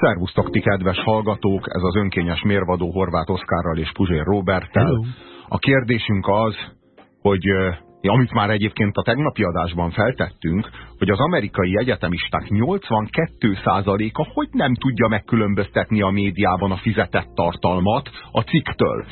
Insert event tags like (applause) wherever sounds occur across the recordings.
Szervusztok ti kedves hallgatók, ez az önkényes mérvadó Horváth Oszkárral és Puzsér Roberttel. A kérdésünk az, hogy amit már egyébként a tegnapi adásban feltettünk, hogy az amerikai egyetemisták 82%-a hogy nem tudja megkülönböztetni a médiában a fizetett tartalmat a cikktől.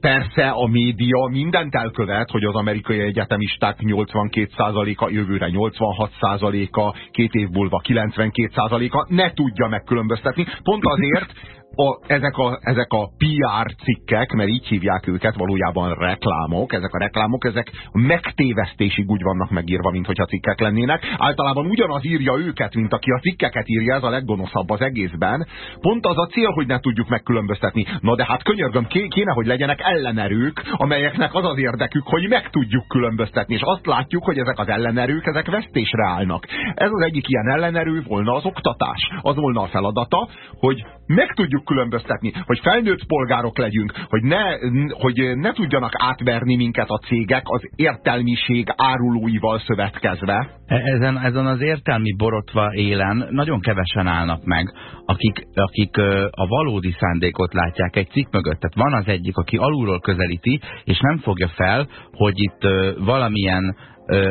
Persze a média mindent elkövet, hogy az amerikai egyetemisták 82%-a, jövőre 86%-a, két év múlva 92%-a ne tudja megkülönböztetni. Pont azért, a, ezek, a, ezek a PR cikkek, mert így hívják őket, valójában reklámok, ezek a reklámok, ezek megtévesztésig úgy vannak megírva, mint hogyha cikkek lennének. Általában ugyanaz írja őket, mint aki a cikkeket írja, ez a leggonoszabb az egészben. Pont az a cél, hogy ne tudjuk megkülönböztetni. Na de hát könyörgöm, kéne, hogy legyenek ellenerők, amelyeknek az az érdekük, hogy meg tudjuk különböztetni. És azt látjuk, hogy ezek az ellenerők, ezek vesztésre állnak. Ez az egyik ilyen ellenerő volna az oktatás. Az volna a feladata, hogy meg tudjuk különböztetni, hogy felnőtt polgárok legyünk, hogy ne, hogy ne tudjanak átverni minket a cégek az értelmiség árulóival szövetkezve. E, ezen, ezen az értelmi borotva élen nagyon kevesen állnak meg, akik, akik a valódi szándékot látják egy cikk mögött. Tehát van az egyik, aki alulról közelíti, és nem fogja fel, hogy itt valamilyen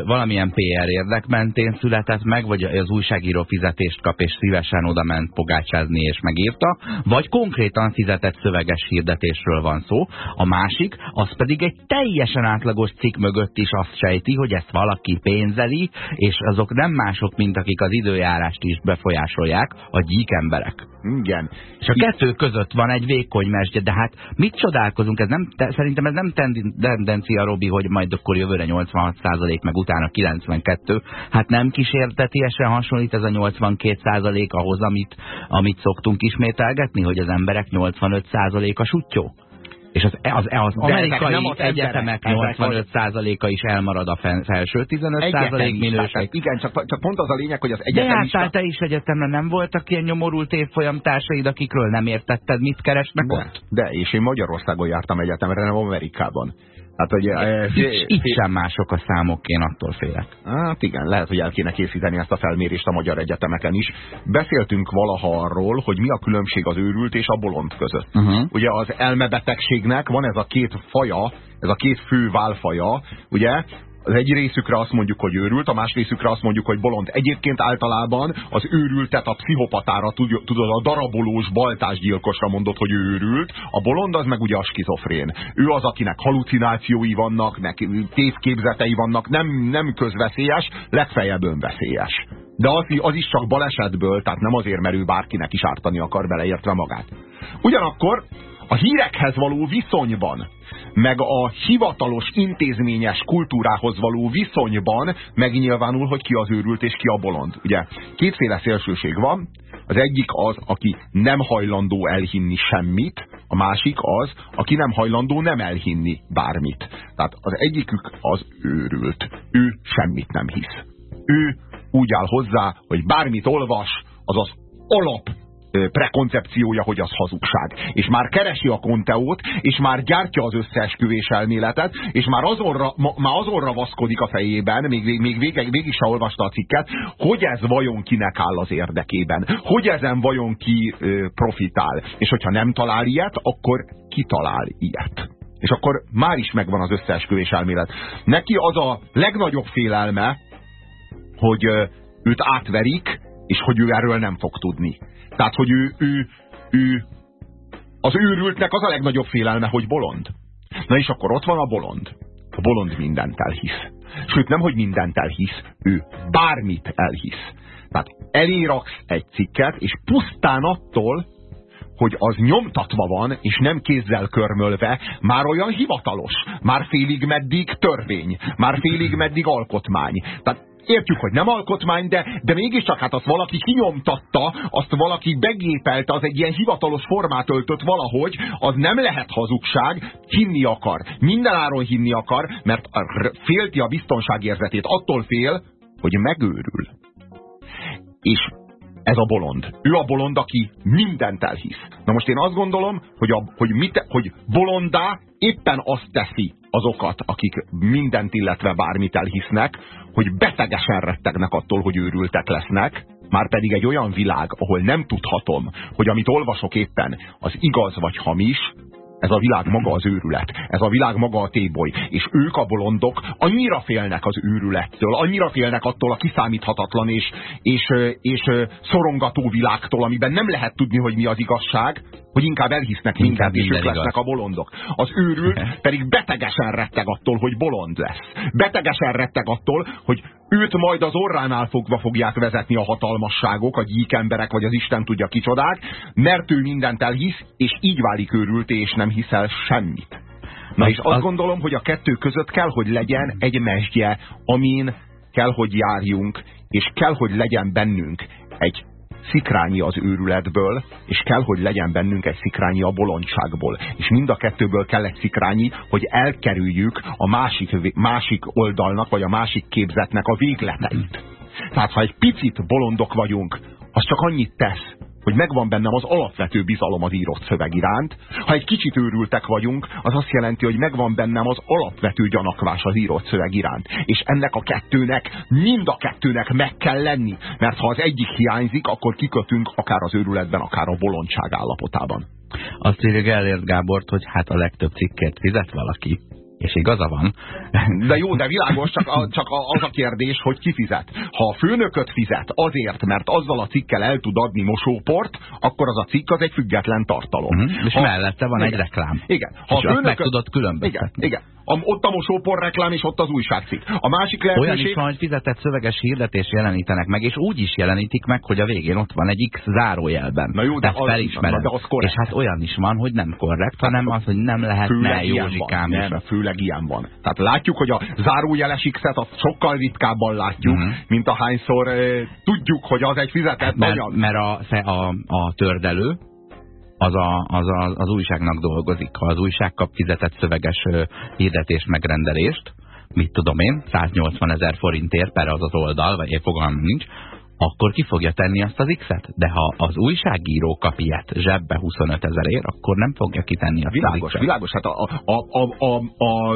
valamilyen PR érdek mentén született meg, vagy az újságíró fizetést kap, és szívesen oda ment pogácsázni, és megírta, vagy konkrétan fizetett szöveges hirdetésről van szó. A másik, az pedig egy teljesen átlagos cikk mögött is azt sejti, hogy ezt valaki pénzeli, és azok nem mások, mint akik az időjárást is befolyásolják, a gyík emberek. Igen. És a kettő között van egy vékony mesdje, de hát mit csodálkozunk? Ez nem, te, szerintem ez nem tendencia, Robi, hogy majd akkor jövőre 86 meg utána 92. Hát nem kísértetiesen hasonlít ez a 82% ahhoz, amit, amit szoktunk ismételgetni, hogy az emberek 85 a sutyó? És az, az, az amerikai nem az egyetemek 85%-a is elmarad a felső 15% minőség. Igen, csak, csak pont az a lényeg, hogy az egyetemista... De te is egyetemre nem voltak ilyen nyomorult évfolyam társaid, akikről nem értetted, mit keresnek de, ott? De, és én Magyarországon jártam egyetemre, nem Amerikában. Hát, hogy, e, itt, itt sem mások a számok, én attól félek. Hát igen, lehet, hogy el kéne készíteni ezt a felmérést a magyar egyetemeken is. Beszéltünk valaha arról, hogy mi a különbség az őrült és a bolond között. Uh -huh. Ugye az elmebetegségnek van ez a két faja, ez a két fő válfaja, ugye? Az egy részükre azt mondjuk, hogy őrült, a más részükre azt mondjuk, hogy bolond. Egyébként általában az őrültet a pszichopatára, tudod, a darabolós baltásgyilkosra mondott, hogy őrült, a bolond az meg ugye a skizofrén. Ő az, akinek halucinációi vannak, meg tévképzetei vannak, nem, nem közveszélyes, legfeljebb önveszélyes. De az, az is csak balesetből, tehát nem azért, mert ő bárkinek is ártani akar beleértve magát. Ugyanakkor a hírekhez való viszonyban, meg a hivatalos intézményes kultúrához való viszonyban megnyilvánul, hogy ki az őrült és ki a bolond. Ugye kétféle szélsőség van, az egyik az, aki nem hajlandó elhinni semmit, a másik az, aki nem hajlandó nem elhinni bármit. Tehát az egyikük az őrült. Ő semmit nem hisz. Ő úgy áll hozzá, hogy bármit olvas, az az alap prekoncepciója, hogy az hazugság. És már keresi a konteót, és már gyártja az összeesküvés elméletet, és már azonra, ma, már azonra vaszkodik a fejében, még, még végig, végig se olvasta a cikket, hogy ez vajon kinek áll az érdekében. Hogy ezen vajon ki ö, profitál. És hogyha nem talál ilyet, akkor kitalál ilyet. És akkor már is megvan az összeesküvés elmélet. Neki az a legnagyobb félelme, hogy őt átverik, és hogy ő erről nem fog tudni. Tehát, hogy ő, ő, ő az őrültnek az a legnagyobb félelme, hogy bolond. Na és akkor ott van a bolond. A bolond mindent elhisz. Sőt, nem, hogy mindent elhisz, ő bármit elhisz. Tehát eléraksz egy cikket, és pusztán attól, hogy az nyomtatva van, és nem kézzel körmölve, már olyan hivatalos, már félig meddig törvény, már félig meddig alkotmány. Tehát értjük, hogy nem alkotmány, de, de mégiscsak hát azt valaki kinyomtatta, azt valaki begépelte, az egy ilyen hivatalos formát öltött valahogy, az nem lehet hazugság, hinni akar. Mindenáron hinni akar, mert félti a biztonságérzetét. Attól fél, hogy megőrül. És ez a bolond. Ő a bolond, aki mindent elhisz. Na most én azt gondolom, hogy, a, hogy, mit, hogy bolondá éppen azt teszi azokat, akik mindent, illetve bármit elhisznek, hogy betegesen rettegnek attól, hogy őrültek lesznek, már pedig egy olyan világ, ahol nem tudhatom, hogy amit olvasok éppen, az igaz vagy hamis, ez a világ maga az őrület. Ez a világ maga a téboly. És ők a bolondok annyira félnek az őrülettől, annyira félnek attól a kiszámíthatatlan és, és, és szorongató világtól, amiben nem lehet tudni, hogy mi az igazság, hogy inkább elhisznek mindent, és ők lesznek a bolondok. Az őrült (laughs) pedig betegesen retteg attól, hogy bolond lesz. Betegesen retteg attól, hogy őt majd az orránál fogva fogják vezetni a hatalmasságok, a gyík emberek, vagy az Isten tudja kicsodák, mert ő mindent elhisz, és így válik őrült, és nem hiszel semmit. Na és azt az... gondolom, hogy a kettő között kell, hogy legyen egy mesdje, amin kell, hogy járjunk, és kell, hogy legyen bennünk egy szikrányi az őrületből, és kell, hogy legyen bennünk egy szikrányi a bolondságból. És mind a kettőből kell egy szikrányi, hogy elkerüljük a másik, másik oldalnak, vagy a másik képzetnek a végleteit. Tehát ha egy picit bolondok vagyunk, az csak annyit tesz, hogy megvan bennem az alapvető bizalom az írott szöveg iránt. Ha egy kicsit őrültek vagyunk, az azt jelenti, hogy megvan bennem az alapvető gyanakvás az írott szöveg iránt. És ennek a kettőnek, mind a kettőnek meg kell lenni, mert ha az egyik hiányzik, akkor kikötünk akár az őrületben, akár a bolondság állapotában. Azt írja Gellért Gábort, hogy hát a legtöbb cikket fizet valaki és igaza van. (laughs) De jó, de világos, csak, a, csak az a kérdés, hogy ki fizet. Ha a főnököt fizet azért, mert azzal a cikkel el tud adni mosóport, akkor az a cikk az egy független tartalom. Uh mhm. -huh. És ha, mellette van igen, egy reklám. Igen. Ha és a főnököt, meg tudod különböztetni. Igen, igen. A, ott a mosópor reklám, és ott az újságcikk. A másik lehetőség... Olyan is van, hogy fizetett szöveges hirdetés jelenítenek meg, és úgy is jelenítik meg, hogy a végén ott van egy X zárójelben. Na jó, de, az, felismered. de az korrekt. És hát olyan is van, hogy nem korrekt, hanem az, hogy nem lehetne Józsikám. Nem, főleg ilyen van. Tehát látjuk, hogy a zárójeles X-et sokkal ritkábban látjuk. -huh. mint ahányszor e, tudjuk, hogy az egy fizetett mert, anyag. Mert a, a, a tördelő, az, a, az a, az újságnak dolgozik. Ha az újság kap fizetett szöveges hirdetés megrendelést, mit tudom én, 180 ezer forintért per az az oldal, vagy én fogalmam nincs, akkor ki fogja tenni azt az X-et. De ha az újságíró kap ilyet zsebbe 25 ezerért, akkor nem fogja kitenni azt világos, az X-et. Világos, hát a, a, a, a, a,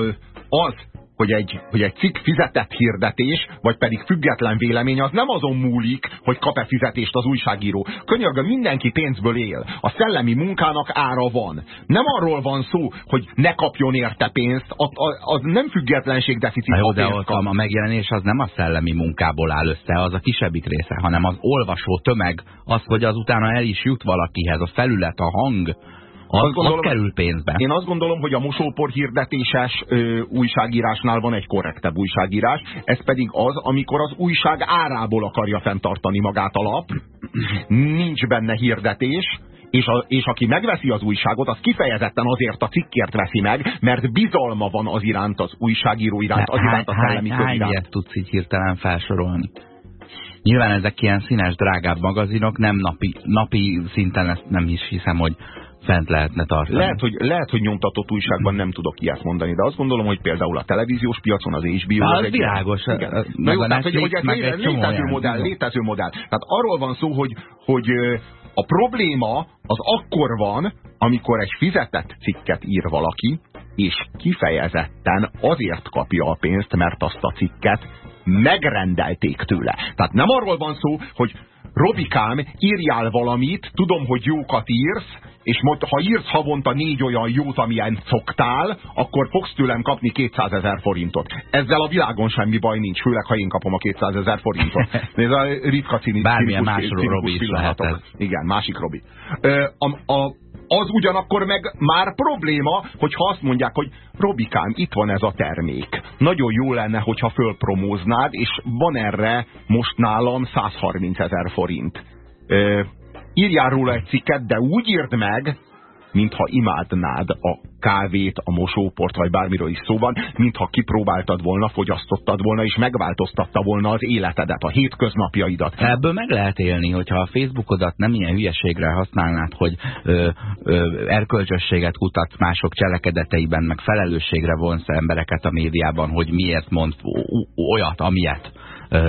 az, hogy egy, hogy egy cikk fizetett hirdetés, vagy pedig független vélemény, az nem azon múlik, hogy kap-e fizetést az újságíró. Könyörgöm, mindenki pénzből él. A szellemi munkának ára van. Nem arról van szó, hogy ne kapjon érte pénzt, az, az nem függetlenség deficit. jó, de ott a megjelenés az nem a szellemi munkából áll össze, az a kisebbik része, hanem az olvasó tömeg, az, hogy azután el is jut valakihez, a felület, a hang, az, azt gondolom, kerül pénzbe. Én azt gondolom, hogy a mosópor hirdetéses ö, újságírásnál van egy korrektebb újságírás, ez pedig az, amikor az újság árából akarja fenntartani magát a lap, nincs benne hirdetés, és, a, és aki megveszi az újságot, az kifejezetten azért a cikkért veszi meg, mert bizalma van az iránt, az újságíró iránt, az iránt a szellemi kör iránt. Hány tudsz így hirtelen felsorolni? Nyilván ezek ilyen színes, drágább magazinok, nem napi, napi szinten ezt nem is hiszem, hogy fent lehetne tartani. Lehet hogy, lehet, hogy nyomtatott újságban nem tudok ilyet mondani, de azt gondolom, hogy például a televíziós piacon az HBO... Na, az, az világos. Igen. Na jó, tehát, hogy, hogy ez lé, létező modell, létező modell. Tehát arról van szó, hogy, hogy a probléma az akkor van, amikor egy fizetett cikket ír valaki, és kifejezetten azért kapja a pénzt, mert azt a cikket megrendelték tőle. Tehát nem arról van szó, hogy Robikám, írjál valamit, tudom, hogy jókat írsz, és most, ha írsz havonta négy olyan jót, amilyen szoktál, akkor fogsz tőlem kapni 200 ezer forintot. Ezzel a világon semmi baj nincs, főleg ha én kapom a 200 ezer forintot. (laughs) Ez a ritka cínikus Bármilyen más Robi is lehet ez. Igen, másik Robi. A, a, az ugyanakkor meg már probléma, hogyha azt mondják, hogy Robikám, itt van ez a termék. Nagyon jó lenne, hogyha fölpromóznád, és van erre most nálam 130 ezer forint írjál róla egy cikket, de úgy írd meg, mintha imádnád a kávét, a mosóport, vagy bármiről is szó van, mintha kipróbáltad volna, fogyasztottad volna, és megváltoztatta volna az életedet, a hétköznapjaidat. Ebből meg lehet élni, hogyha a Facebookodat nem ilyen hülyeségre használnád, hogy ö, ö, erkölcsösséget kutatsz mások cselekedeteiben, meg felelősségre vonsz embereket a médiában, hogy miért mond olyat, amilyet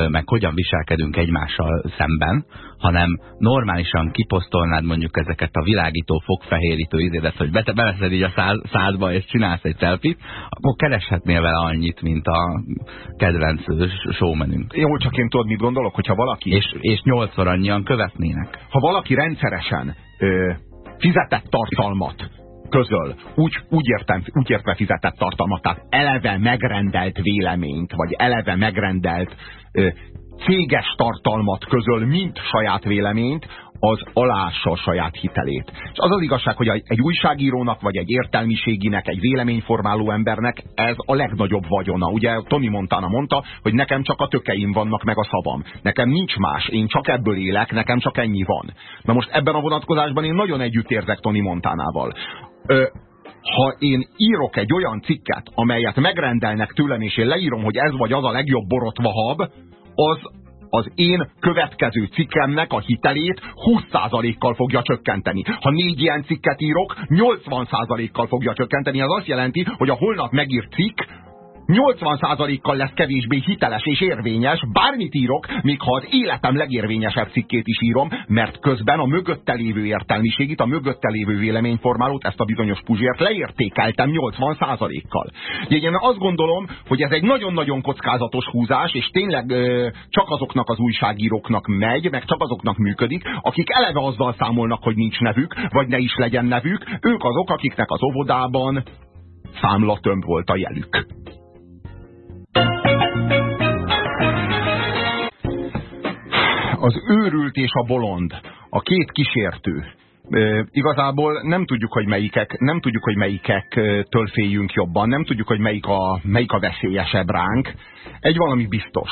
meg hogyan viselkedünk egymással szemben, hanem normálisan kiposztolnád mondjuk ezeket a világító, fogfehérítő izédet, hogy be, beveszed így a száz, százba és csinálsz egy selfit, akkor kereshetnél vele annyit, mint a kedvenc showmenünk. Jó, csak én tudod, mit gondolok, hogyha valaki... És, és nyolcszor annyian követnének. Ha valaki rendszeresen ö, fizetett tartalmat közöl, úgy, úgy, értem, úgy értve fizetett tartalmat, tehát eleve megrendelt véleményt, vagy eleve megrendelt ö, céges tartalmat közöl, mint saját véleményt, az alássa a saját hitelét. És az az igazság, hogy egy újságírónak, vagy egy értelmiséginek, egy véleményformáló embernek ez a legnagyobb vagyona. Ugye Tony Montana mondta, hogy nekem csak a tökeim vannak, meg a szavam. Nekem nincs más, én csak ebből élek, nekem csak ennyi van. Na most ebben a vonatkozásban én nagyon együtt érzek Tony Montánával. Ha én írok egy olyan cikket, amelyet megrendelnek tőlem, és én leírom, hogy ez vagy az a legjobb borotva hab, az az én következő cikkemnek a hitelét 20%-kal fogja csökkenteni. Ha négy ilyen cikket írok, 80%-kal fogja csökkenteni. Ez azt jelenti, hogy a holnap megírt cikk 80%-kal lesz kevésbé hiteles és érvényes, bármit írok, még ha az életem legérvényesebb cikkét is írom, mert közben a mögötte lévő értelmiségit, a mögötte lévő véleményformálót, ezt a bizonyos puzsért leértékeltem 80%-kal. Én azt gondolom, hogy ez egy nagyon-nagyon kockázatos húzás, és tényleg ö, csak azoknak az újságíróknak megy, meg csak azoknak működik, akik eleve azzal számolnak, hogy nincs nevük, vagy ne is legyen nevük, ők azok, akiknek az óvodában számlatömb volt a jelük. Az őrült és a bolond, a két kísértő. E, igazából nem tudjuk, hogy melyikek, nem tudjuk, hogy melyikektől féljünk jobban, nem tudjuk, hogy melyik a, melyik a veszélyesebb ránk. Egy valami biztos,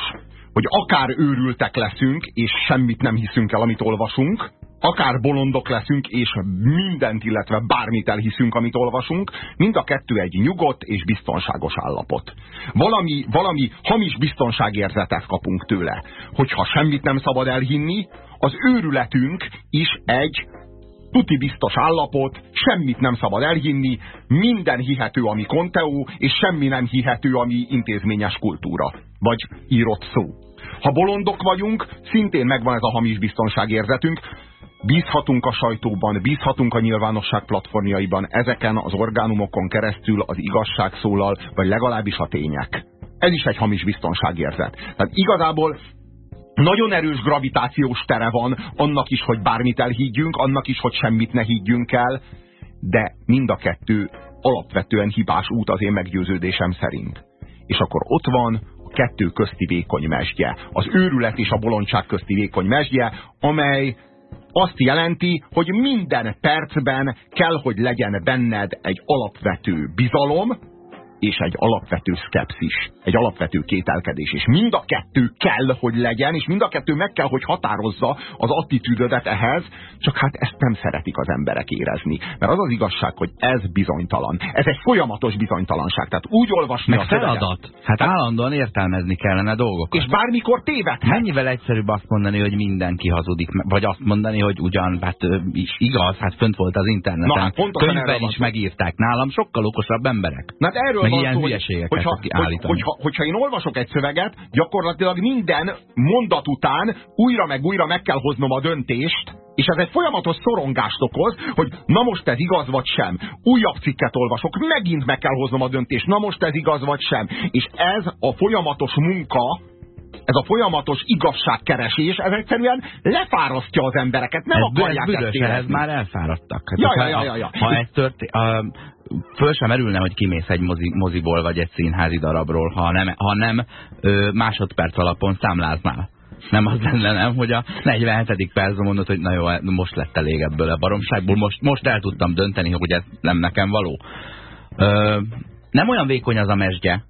hogy akár őrültek leszünk, és semmit nem hiszünk el, amit olvasunk, akár bolondok leszünk, és mindent, illetve bármit elhiszünk, amit olvasunk, mind a kettő egy nyugodt és biztonságos állapot. Valami, valami hamis biztonságérzetet kapunk tőle. Hogyha semmit nem szabad elhinni, az őrületünk is egy tuti biztos állapot, semmit nem szabad elhinni, minden hihető, ami konteó, és semmi nem hihető, ami intézményes kultúra, vagy írott szó. Ha bolondok vagyunk, szintén megvan ez a hamis biztonságérzetünk, Bízhatunk a sajtóban, bízhatunk a nyilvánosság platformjaiban, ezeken az orgánumokon keresztül az igazság szólal, vagy legalábbis a tények. Ez is egy hamis biztonságérzet. Tehát igazából nagyon erős gravitációs tere van annak is, hogy bármit elhiggyünk, annak is, hogy semmit ne higgyünk el, de mind a kettő alapvetően hibás út az én meggyőződésem szerint. És akkor ott van a kettő közti vékony mesdje, az őrület és a bolondság közti vékony mesdje, amely azt jelenti, hogy minden percben kell, hogy legyen benned egy alapvető bizalom, és egy alapvető szkepszis, egy alapvető kételkedés. És mind a kettő kell, hogy legyen, és mind a kettő meg kell, hogy határozza az attitűdödet ehhez, csak hát ezt nem szeretik az emberek érezni. Mert az az igazság, hogy ez bizonytalan. Ez egy folyamatos bizonytalanság. Tehát úgy olvasni meg a feladat. Szöveget. Hát állandóan értelmezni kellene dolgokat. És bármikor téved. Mennyivel egyszerűbb azt mondani, hogy mindenki hazudik, vagy azt mondani, hogy ugyan, hát is igaz, hát fönt volt az interneten. Na, hát Könyvben is megírták nálam, sokkal okosabb emberek. Na, hát erről meg ilyen szó, hülyeségeket hogyha, hogy, hogyha, hogyha én olvasok egy szöveget, gyakorlatilag minden mondat után újra meg újra meg kell hoznom a döntést, és ez egy folyamatos szorongást okoz, hogy na most ez igaz vagy sem. Újabb cikket olvasok, megint meg kell hoznom a döntést, na most ez igaz vagy sem. És ez a folyamatos munka, ez a folyamatos igazságkeresés, ez egyszerűen lefárasztja az embereket, nem ez akarják ez büdös, ezt ez már elfáradtak. Hát ja, ja, ja, ja, ja. Ha, ha ez történt, föl sem merülne, hogy kimész egy mozi, moziból vagy egy színházi darabról, ha nem, ha nem ö, másodperc alapon számláznál. Nem az lenne, nem, hogy a 47. percben mondod, hogy na jó, most lett elég ebből a baromságból, most, most el tudtam dönteni, hogy ez nem nekem való. Ö, nem olyan vékony az a mesdje,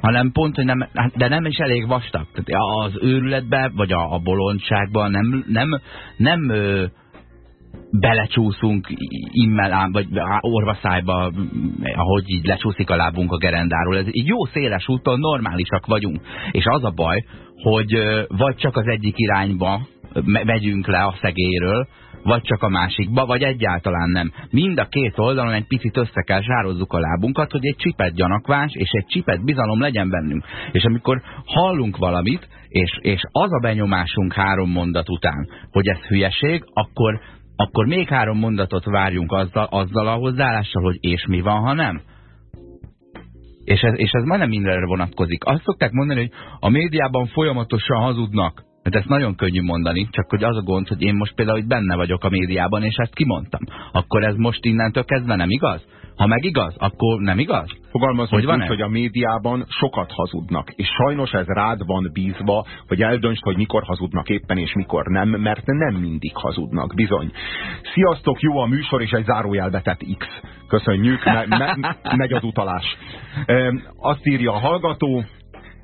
hanem pont, hogy nem, hát, de nem is elég vastag. Tehát az őrületbe, vagy a, a bolondságban nem, nem, nem ö, belecsúszunk immel, vagy orvaszájba, ahogy így lecsúszik a lábunk a gerendáról. Ez egy jó széles úton normálisak vagyunk. És az a baj, hogy vagy csak az egyik irányba megyünk le a szegéről, vagy csak a másikba, vagy egyáltalán nem. Mind a két oldalon egy picit össze kell zsározzuk a lábunkat, hogy egy csipet gyanakvás és egy csipet bizalom legyen bennünk. És amikor hallunk valamit, és, és az a benyomásunk három mondat után, hogy ez hülyeség, akkor, akkor még három mondatot várjunk azzal, azzal a hozzáállással, hogy és mi van, ha nem. És ez, és ez majdnem mindenre vonatkozik. Azt szokták mondani, hogy a médiában folyamatosan hazudnak. Hát ezt nagyon könnyű mondani, csak hogy az a gond, hogy én most például itt benne vagyok a médiában, és ezt kimondtam. Akkor ez most innentől kezdve nem igaz? Ha meg igaz, akkor nem igaz? Fogalmazunk hogy van úgy, hogy a médiában sokat hazudnak, és sajnos ez rád van bízva, hogy eldöntsd, hogy mikor hazudnak éppen, és mikor nem, mert nem mindig hazudnak, bizony. Sziasztok, jó a műsor, és egy zárójelbetett X. Köszönjük, me me megy az utalás. E, azt írja a hallgató,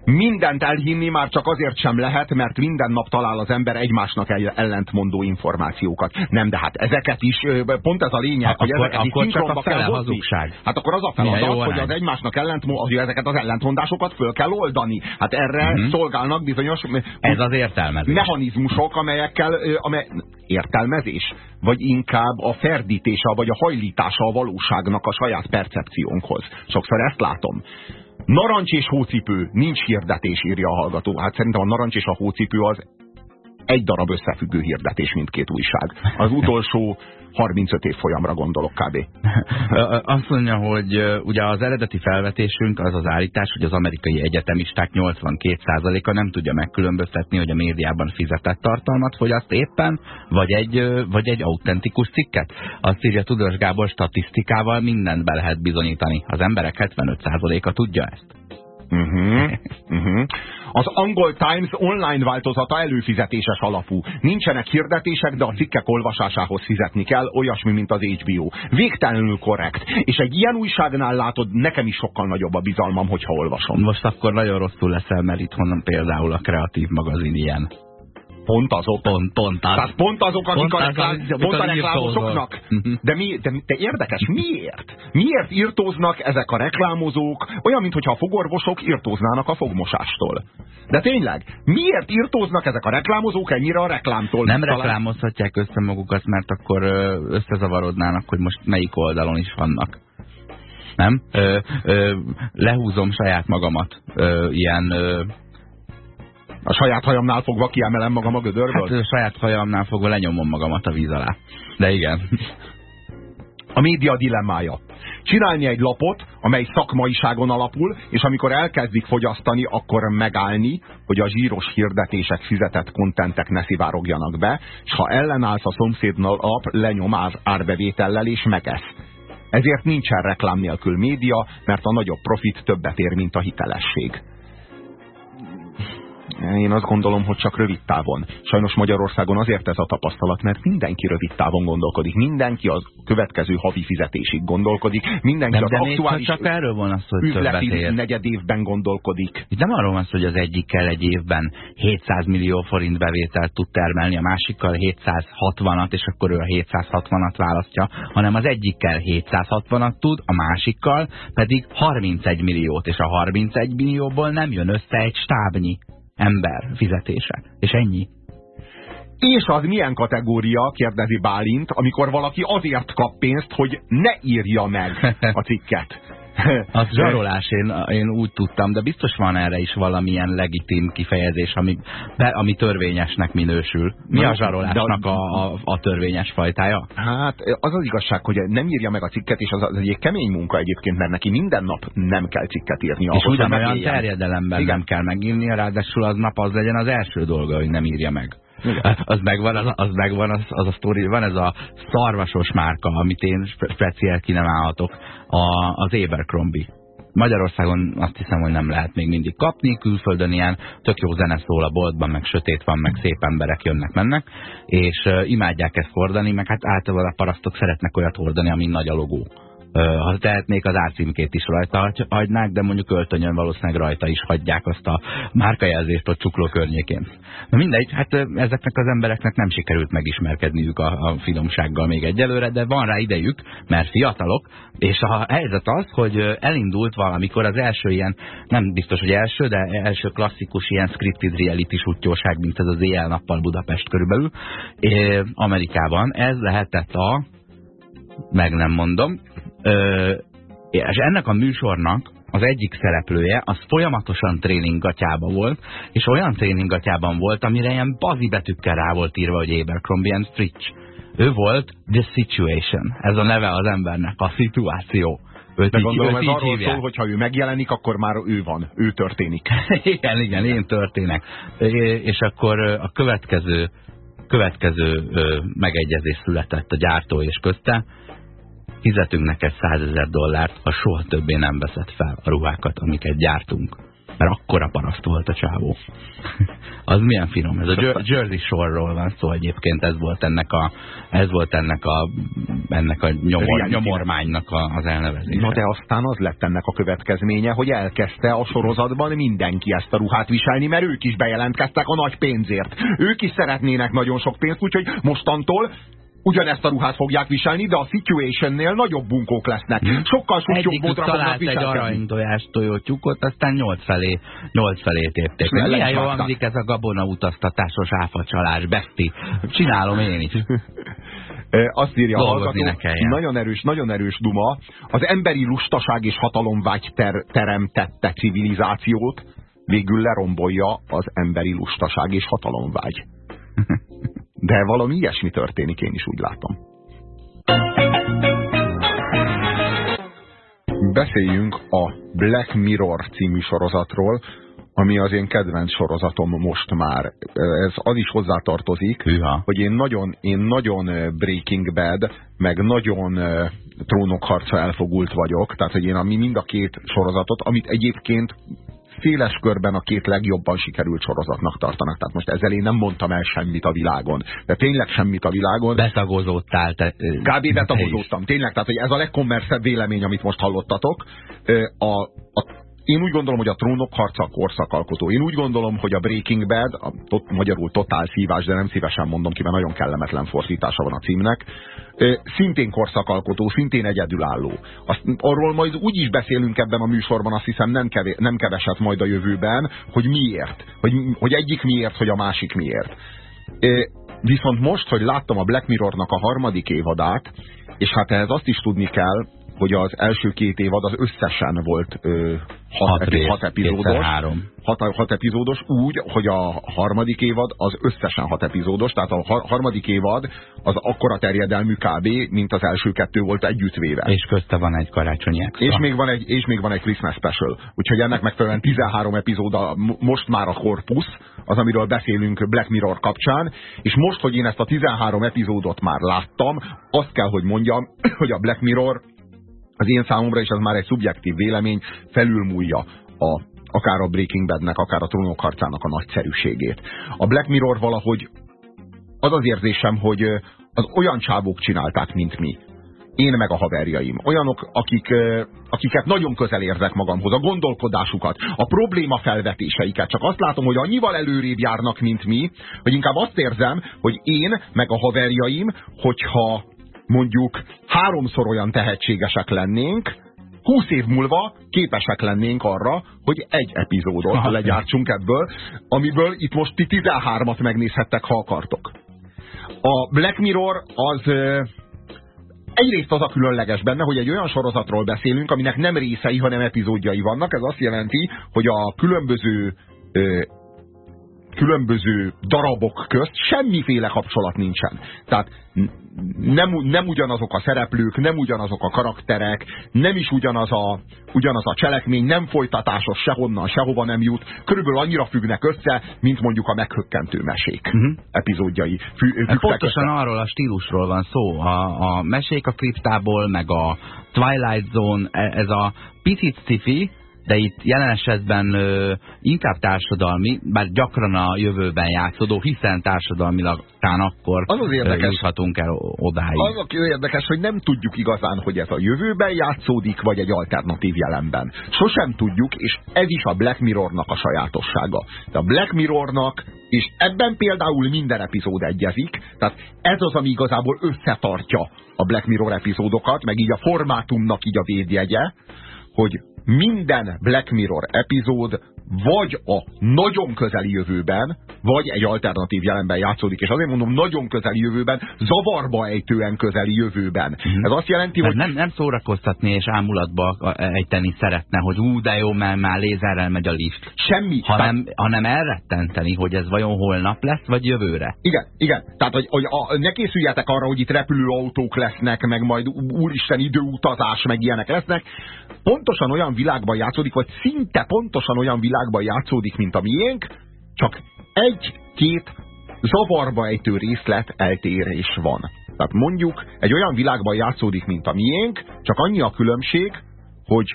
mindent elhinni már csak azért sem lehet, mert minden nap talál az ember egymásnak ellentmondó információkat. Nem, de hát ezeket is, pont ez a lényeg, ha, hogy akkor, ezeket akkor is csak a fele hazugság. Hát akkor az a feladat, hogy az egymásnak ellentmond, hogy ezeket az ellentmondásokat föl kell oldani. Hát erre uh mhm. -huh. szolgálnak bizonyos ez az értelmezés. mechanizmusok, amelyekkel amely, értelmezés, vagy inkább a ferdítése, vagy a hajlítása a valóságnak a saját percepciónkhoz. Sokszor ezt látom. Narancs és hócipő, nincs hirdetés, írja a hallgató. Hát szerintem a narancs és a hócipő az egy darab összefüggő hirdetés mindkét újság. Az utolsó 35 év folyamra gondolok kb. (laughs) Azt mondja, hogy ugye az eredeti felvetésünk az az állítás, hogy az amerikai egyetemisták 82%-a nem tudja megkülönböztetni, hogy a médiában fizetett tartalmat fogyaszt éppen, vagy egy, vagy egy autentikus cikket. Azt írja Tudós Gábor statisztikával mindent be lehet bizonyítani. Az emberek 75%-a tudja ezt. Uh -huh, uh -huh. Az angol Times online változata előfizetéses alapú. Nincsenek hirdetések, de a cikkek olvasásához fizetni kell, olyasmi, mint az HBO. Végtelenül korrekt. És egy ilyen újságnál látod, nekem is sokkal nagyobb a bizalmam, hogyha olvasom. Most akkor nagyon rosszul leszel, mert itthon például a kreatív magazin ilyen. Pont azok. Pont, pont, az. Tehát pont azok, pont a, reklám, az, pont a reklámosoknak. Mhm. De, mi, de, de érdekes, miért? Miért írtóznak ezek a reklámozók, olyan, mintha a fogorvosok írtóznának a fogmosástól? De tényleg, miért írtóznak ezek a reklámozók ennyire a reklámtól? Nem talán... reklámozhatják össze magukat, mert akkor összezavarodnának, hogy most melyik oldalon is vannak nem? Ö, ö, lehúzom saját magamat ö, ilyen ö, a saját hajamnál fogva kiemelem magam a gödörből? Hát a saját hajamnál fogva lenyomom magamat a víz alá. De igen. A média dilemmája. Csinálni egy lapot, amely szakmaiságon alapul, és amikor elkezdik fogyasztani, akkor megállni, hogy a zsíros hirdetések fizetett kontentek ne szivárogjanak be, és ha ellenállsz a szomszéd lap, lenyom árbevétellel és megesz. Ezért nincsen reklám nélkül média, mert a nagyobb profit többet ér, mint a hitelesség. Én azt gondolom, hogy csak rövid távon. Sajnos Magyarországon azért ez a tapasztalat, mert mindenki rövid távon gondolkodik. Mindenki az következő havi fizetésig gondolkodik. Mindenki nem, az de aktuális csak erről van az, hogy üzleti negyed évben gondolkodik. Itt nem arról van szó, hogy az egyikkel egy évben 700 millió forint bevételt tud termelni, a másikkal 760-at, és akkor ő a 760-at választja, hanem az egyikkel 760-at tud, a másikkal pedig 31 milliót, és a 31 millióból nem jön össze egy stábnyi ember fizetése. És ennyi. És az milyen kategória, kérdezi Bálint, amikor valaki azért kap pénzt, hogy ne írja meg a cikket. (laughs) (laughs) Az zsarolás, én, én úgy tudtam, de biztos van erre is valamilyen legitim kifejezés, ami, be, ami törvényesnek minősül. Mi Na, a zsarolásnak a, a, a törvényes fajtája? Hát az az igazság, hogy nem írja meg a cikket, és az, az egy kemény munka egyébként, mert neki minden nap nem kell cikket írni. És ugyanolyan terjedelemben Igen. nem kell megírni, ráadásul az nap az legyen az első dolga, hogy nem írja meg. Az megvan, az, az megvan, az, az a sztori, van ez a szarvasos márka, amit én speciál ki nem állhatok, a, az Abercrombie. Magyarországon azt hiszem, hogy nem lehet még mindig kapni, külföldön ilyen tök jó zene szól a boltban, meg sötét van, meg szép emberek jönnek-mennek, és imádják ezt hordani, meg hát általában a parasztok szeretnek olyat hordani, ami nagy a logó ha tehetnék, az árcímkét is rajta hagynák, de mondjuk öltönyön valószínűleg rajta is hagyják azt a márkajelzést ott csukló környékén. Na mindegy, hát ezeknek az embereknek nem sikerült megismerkedniük a, a finomsággal még egyelőre, de van rá idejük, mert fiatalok, és a helyzet az, hogy elindult valamikor az első ilyen, nem biztos, hogy első, de első klasszikus ilyen scripted reality sutyóság, mint ez az éjjel-nappal Budapest körülbelül, Amerikában. Ez lehetett a meg nem mondom. Ö, és ennek a műsornak az egyik szereplője, az folyamatosan tréningatjába volt, és olyan tréningatjában volt, amire ilyen bazi betűkkel rá volt írva, hogy Abercrombie and Fitch. Ő volt The Situation. Ez a neve az embernek, a szituáció. Őt De gondolom, ez arról szól, hogy ha ő megjelenik, akkor már ő van, ő történik. (laughs) igen, igen, én történek. És akkor a következő, következő megegyezés született a gyártó és közte, fizetünk neked 100 ezer dollárt, ha soha többé nem veszed fel a ruhákat, amiket gyártunk. Mert akkora paraszt volt a csávó. (laughs) az milyen finom. Ez a Jersey Shore-ról van szó egyébként, ez volt ennek a, ez volt ennek a, ennek a nyomor, nyomormánynak a, az elnevezése. Na de aztán az lett ennek a következménye, hogy elkezdte a sorozatban mindenki ezt a ruhát viselni, mert ők is bejelentkeztek a nagy pénzért. Ők is szeretnének nagyon sok pénzt, úgyhogy mostantól ugyanezt a ruhát fogják viselni, de a situationnél nagyobb bunkók lesznek. Hmm. Sokkal jobb módra fognak viselni. egy aranytojás tojótyukot, aztán nyolc felé, nyolc felé tépték. Milyen jó hangzik ez a gabona utaztatásos áfacsalás, Besti. Csinálom én is. (laughs) Azt írja a hallgató, nagyon erős, nagyon erős duma, az emberi lustaság és hatalomvágy ter teremtette civilizációt, végül lerombolja az emberi lustaság és hatalomvágy. (laughs) De valami ilyesmi történik, én is úgy látom. Beszéljünk a Black Mirror című sorozatról, ami az én kedvenc sorozatom most már. Ez az is hozzátartozik, Hűha. hogy én nagyon, én nagyon Breaking Bad, meg nagyon trónok harca elfogult vagyok, tehát hogy én ami mind a két sorozatot, amit egyébként széles körben a két legjobban sikerült sorozatnak tartanak. Tehát most ezzel én nem mondtam el semmit a világon. De tényleg semmit a világon. Betagozódtál. Te, Kb. betagozódtam. Tényleg, tehát hogy ez a legkommerszebb vélemény, amit most hallottatok. A, a én úgy gondolom, hogy a trónok harca korszakalkotó. Én úgy gondolom, hogy a Breaking Bad, a tot, magyarul totál szívás, de nem szívesen mondom ki, mert nagyon kellemetlen fordítása van a címnek, szintén korszakalkotó, szintén egyedülálló. Azt, arról majd úgy is beszélünk ebben a műsorban, azt hiszem nem, kevé, nem keveset majd a jövőben, hogy miért. Hogy, hogy egyik miért, hogy a másik miért. Viszont most, hogy láttam a Black Mirrornak a harmadik évadát, és hát ehhez azt is tudni kell, hogy az első két évad az összesen volt ö, hat, hat, rész, hat epizódos. Hat, hat epizódos úgy, hogy a harmadik évad az összesen hat epizódos, tehát a har harmadik évad az akkora terjedelmű kb, mint az első kettő volt együttvéve. És közte van egy karácsonyi extra. És még van egy, és még van egy Christmas special. Úgyhogy ennek megfelelően 13 epizóda most már a korpusz, az, amiről beszélünk Black Mirror kapcsán, és most, hogy én ezt a 13 epizódot már láttam, azt kell, hogy mondjam, (clears throat) hogy a Black Mirror az én számomra, és az már egy szubjektív vélemény, felülmúlja a, akár a Breaking Badnek, akár a Trónok harcának a nagyszerűségét. A Black Mirror valahogy az az érzésem, hogy az olyan csávók csinálták, mint mi. Én meg a haverjaim. Olyanok, akik, akiket nagyon közel érzek magamhoz, a gondolkodásukat, a probléma felvetéseiket. Csak azt látom, hogy annyival előrébb járnak, mint mi, hogy inkább azt érzem, hogy én meg a haverjaim, hogyha mondjuk háromszor olyan tehetségesek lennénk, húsz év múlva képesek lennénk arra, hogy egy epizódot legyártsunk ebből, amiből itt most ti 13-at megnézhettek, ha akartok. A Black Mirror az egyrészt az a különleges benne, hogy egy olyan sorozatról beszélünk, aminek nem részei, hanem epizódjai vannak. Ez azt jelenti, hogy a különböző különböző darabok közt semmiféle kapcsolat nincsen. Tehát nem, nem ugyanazok a szereplők, nem ugyanazok a karakterek, nem is ugyanaz a, ugyanaz a cselekmény, nem folytatásos sehonnan, sehova nem jut. Körülbelül annyira függnek össze, mint mondjuk a meghökkentő mesék uh mhm. -huh. epizódjai. Fü, hát pontosan össze. arról a stílusról van szó. A, a mesék a kriptából, meg a Twilight Zone, e, ez a picit sci de itt jelen esetben ö, inkább társadalmi, bár gyakran a jövőben játszódó, hiszen társadalmilag talán akkor az az érdekes, juthatunk el odáig. Az aki érdekes, hogy nem tudjuk igazán, hogy ez a jövőben játszódik, vagy egy alternatív jelenben. Sosem tudjuk, és ez is a Black Mirrornak a sajátossága. De a Black Mirrornak, és ebben például minden epizód egyezik, tehát ez az, ami igazából összetartja a Black Mirror epizódokat, meg így a formátumnak így a védjegye, hogy minden Black Mirror epizód vagy a nagyon közeli jövőben, vagy egy alternatív jelenben játszódik, és azért mondom nagyon közeli jövőben, zavarba ejtően közeli jövőben. Mm. Ez azt jelenti, hogy... Nem, nem szórakoztatni és ámulatba ejteni szeretne, hogy ú, de jó, mert már lézerrel megy a lift. Semmi. Hanem, tehát... hanem elrettenteni, hogy ez vajon holnap lesz, vagy jövőre. Igen, igen. Tehát, hogy, hogy a, ne készüljetek arra, hogy itt repülőautók lesznek, meg majd úristen időutazás, meg ilyenek lesznek. Pontosan olyan világban játszódik, vagy szinte pontosan olyan világban játszódik, mint a miénk, csak egy-két zavarba ejtő részlet eltérés van. Tehát mondjuk egy olyan világban játszódik, mint a miénk, csak annyi a különbség, hogy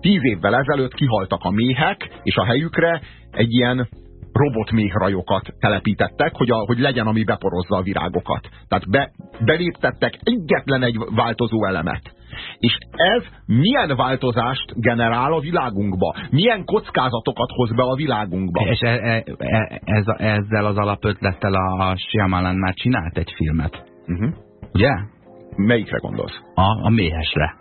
tíz évvel ezelőtt kihaltak a méhek, és a helyükre egy ilyen robotméhrajokat telepítettek, hogy, a, hogy legyen, ami beporozza a virágokat. Tehát be, beléptettek egyetlen egy változó elemet. És ez milyen változást generál a világunkba? Milyen kockázatokat hoz be a világunkba? És e, e, e, ez, ezzel az alapötlettel a Shyamalan már csinált egy filmet. Uh mhm. -huh. Ugye? Melyikre gondolsz? A, a méhesre.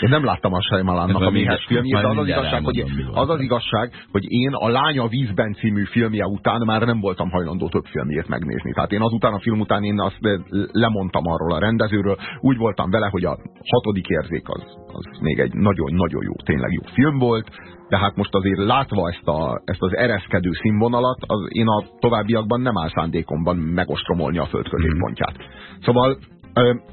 Én nem láttam a Shyamalannak a méhes filmjét, de az az, igazság, hogy, az az igazság, hogy én a Lánya vízben című filmje után már nem voltam hajlandó több filmjét megnézni. Tehát én azután a film után én azt lemondtam arról a rendezőről, úgy voltam vele, hogy a hatodik érzék az, az még egy nagyon-nagyon jó, tényleg jó film volt, de hát most azért látva ezt, a, ezt az ereszkedő színvonalat, az én a továbbiakban nem áll szándékomban megostromolni a föld középpontját. Szóval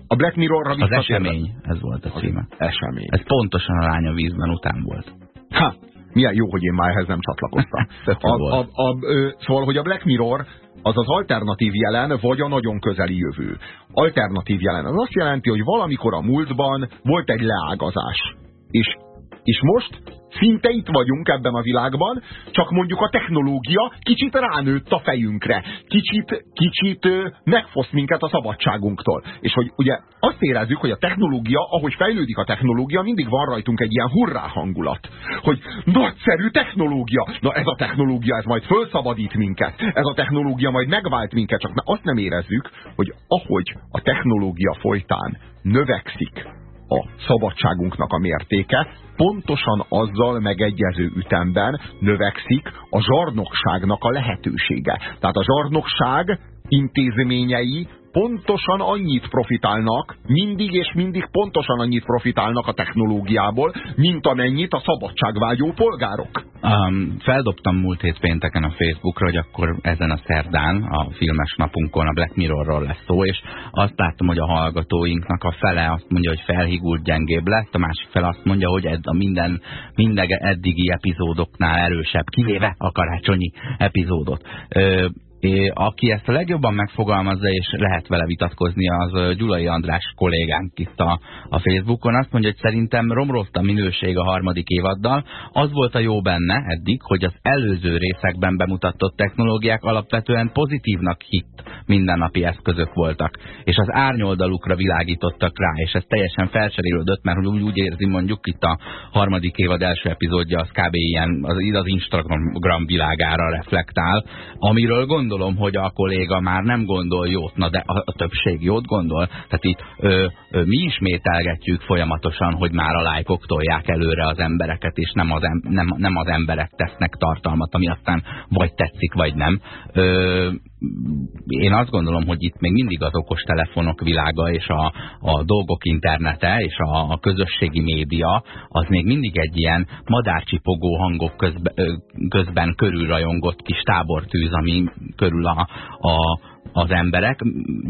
a Black Mirror Az esemény, ez volt a címe. Az esemény. Ez pontosan a lánya vízben után volt. Ha, milyen jó, hogy én már ehhez nem csatlakoztam. (laughs) a, a, a, ö, szóval, hogy a Black Mirror az az alternatív jelen, vagy a nagyon közeli jövő. Alternatív jelen az azt jelenti, hogy valamikor a múltban volt egy leágazás. És, és most Szinte itt vagyunk ebben a világban, csak mondjuk a technológia kicsit ránőtt a fejünkre, kicsit, kicsit megfoszt minket a szabadságunktól. És hogy ugye azt érezzük, hogy a technológia, ahogy fejlődik a technológia, mindig van rajtunk egy ilyen hurrá hangulat. Hogy nagyszerű technológia, na ez a technológia, ez majd felszabadít minket, ez a technológia majd megvált minket, csak azt nem érezzük, hogy ahogy a technológia folytán növekszik a szabadságunknak a mértéke, pontosan azzal megegyező ütemben növekszik a zsarnokságnak a lehetősége. Tehát a zsarnokság intézményei pontosan annyit profitálnak, mindig és mindig pontosan annyit profitálnak a technológiából, mint amennyit a szabadságvágyó polgárok. Um, feldobtam múlt hét pénteken a Facebookra, hogy akkor ezen a szerdán, a filmes napunkon a Black Mirrorról lesz szó, és azt láttam, hogy a hallgatóinknak a fele azt mondja, hogy felhigult gyengébb lett, a másik fele azt mondja, hogy edd a minden, minden eddigi epizódoknál erősebb, kivéve a karácsonyi epizódot. Ö, aki ezt a legjobban megfogalmazza, és lehet vele vitatkozni, az Gyulai András kollégánk itt a, a Facebookon. Azt mondja, hogy szerintem romlott a minőség a harmadik évaddal. Az volt a jó benne eddig, hogy az előző részekben bemutatott technológiák alapvetően pozitívnak hitt mindennapi eszközök voltak, és az árnyoldalukra világítottak rá, és ez teljesen felcserélődött, mert úgy, úgy érzi mondjuk itt a harmadik évad első epizódja, az kb. ilyen az, az Instagram világára reflektál, amiről gond gondolom, hogy a kolléga már nem gondol jót, na de a, többség jót gondol. Tehát itt ö, ö, mi ismételgetjük folyamatosan, hogy már a lájkok tolják előre az embereket, és nem az, em, nem, nem az emberek tesznek tartalmat, ami aztán vagy tetszik, vagy nem. Ö, én azt gondolom, hogy itt még mindig az okos telefonok világa és a, a dolgok internete és a, a közösségi média az még mindig egy ilyen madárcsipogó hangok közben, közben körülrajongott kis tábortűz, ami körül a, a, az emberek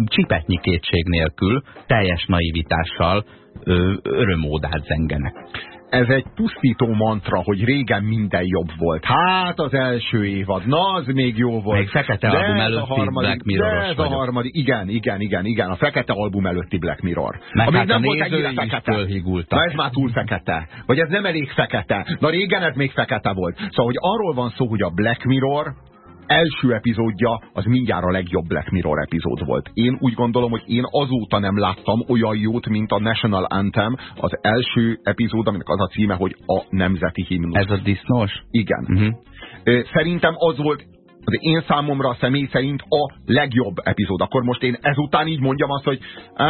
csipetnyi kétség nélkül, teljes naivitással örömódát zengenek. Ez egy pusztító mantra, hogy régen minden jobb volt. Hát az első évad, na az még jó volt. Még fekete de album előtti a harmadik, Black Mirror. De ez a harmadik, igen, igen, igen, igen, a fekete album előtti Black Mirror. Meg Amíg hát nem volt ennyire fekete. Na ez már túl fekete. Vagy ez nem elég fekete. Na régen ez még fekete volt. Szóval, hogy arról van szó, hogy a Black Mirror első epizódja az mindjárt a legjobb Black Mirror epizód volt. Én úgy gondolom, hogy én azóta nem láttam olyan jót, mint a National Anthem, az első epizód, aminek az a címe, hogy a Nemzeti Himnusz. Ez a disznós? Igen. Uh mhm. -huh. Szerintem az volt az én számomra személy szerint a legjobb epizód. Akkor most én ezután így mondjam azt, hogy á,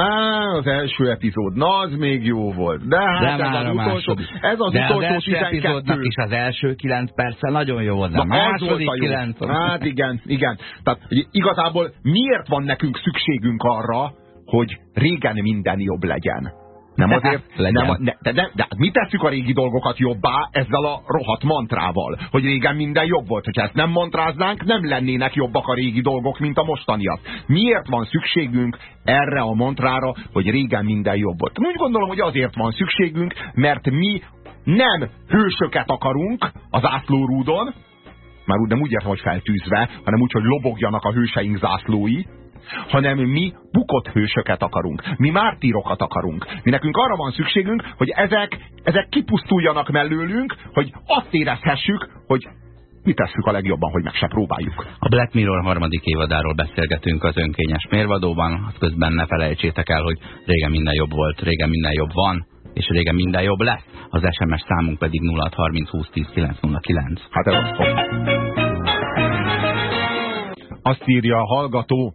az első epizód, na az még jó volt. De hát de ez, az utolsó, ez az de utolsó az első 12. epizódnak is az első 9 perce nagyon jó volt. De na, második 9. Hát igen, igen. Tehát igazából miért van nekünk szükségünk arra, hogy régen minden jobb legyen? Nem azért, nem, ne, de, de, de mi tesszük a régi dolgokat jobbá ezzel a rohadt mantrával, hogy régen minden jobb volt. Hogyha ezt nem mantráznánk, nem lennének jobbak a régi dolgok, mint a mostaniak. Miért van szükségünk erre a mantrára, hogy régen minden jobb volt? Úgy gondolom, hogy azért van szükségünk, mert mi nem hősöket akarunk az ászlórúdon, már úgy nem úgy értem, hogy feltűzve, hanem úgy, hogy lobogjanak a hőseink zászlói, hanem mi bukott hősöket akarunk. Mi mártírokat akarunk. Mi nekünk arra van szükségünk, hogy ezek, ezek kipusztuljanak mellőlünk, hogy azt érezhessük, hogy mi tesszük a legjobban, hogy meg se próbáljuk. A Black Mirror harmadik évadáról beszélgetünk az önkényes mérvadóban, azt közben ne felejtsétek el, hogy régen minden jobb volt, régen minden jobb van, és régen minden jobb lesz. Az SMS számunk pedig 0630 20 10 909. Hát ez az. Azt írja a hallgató,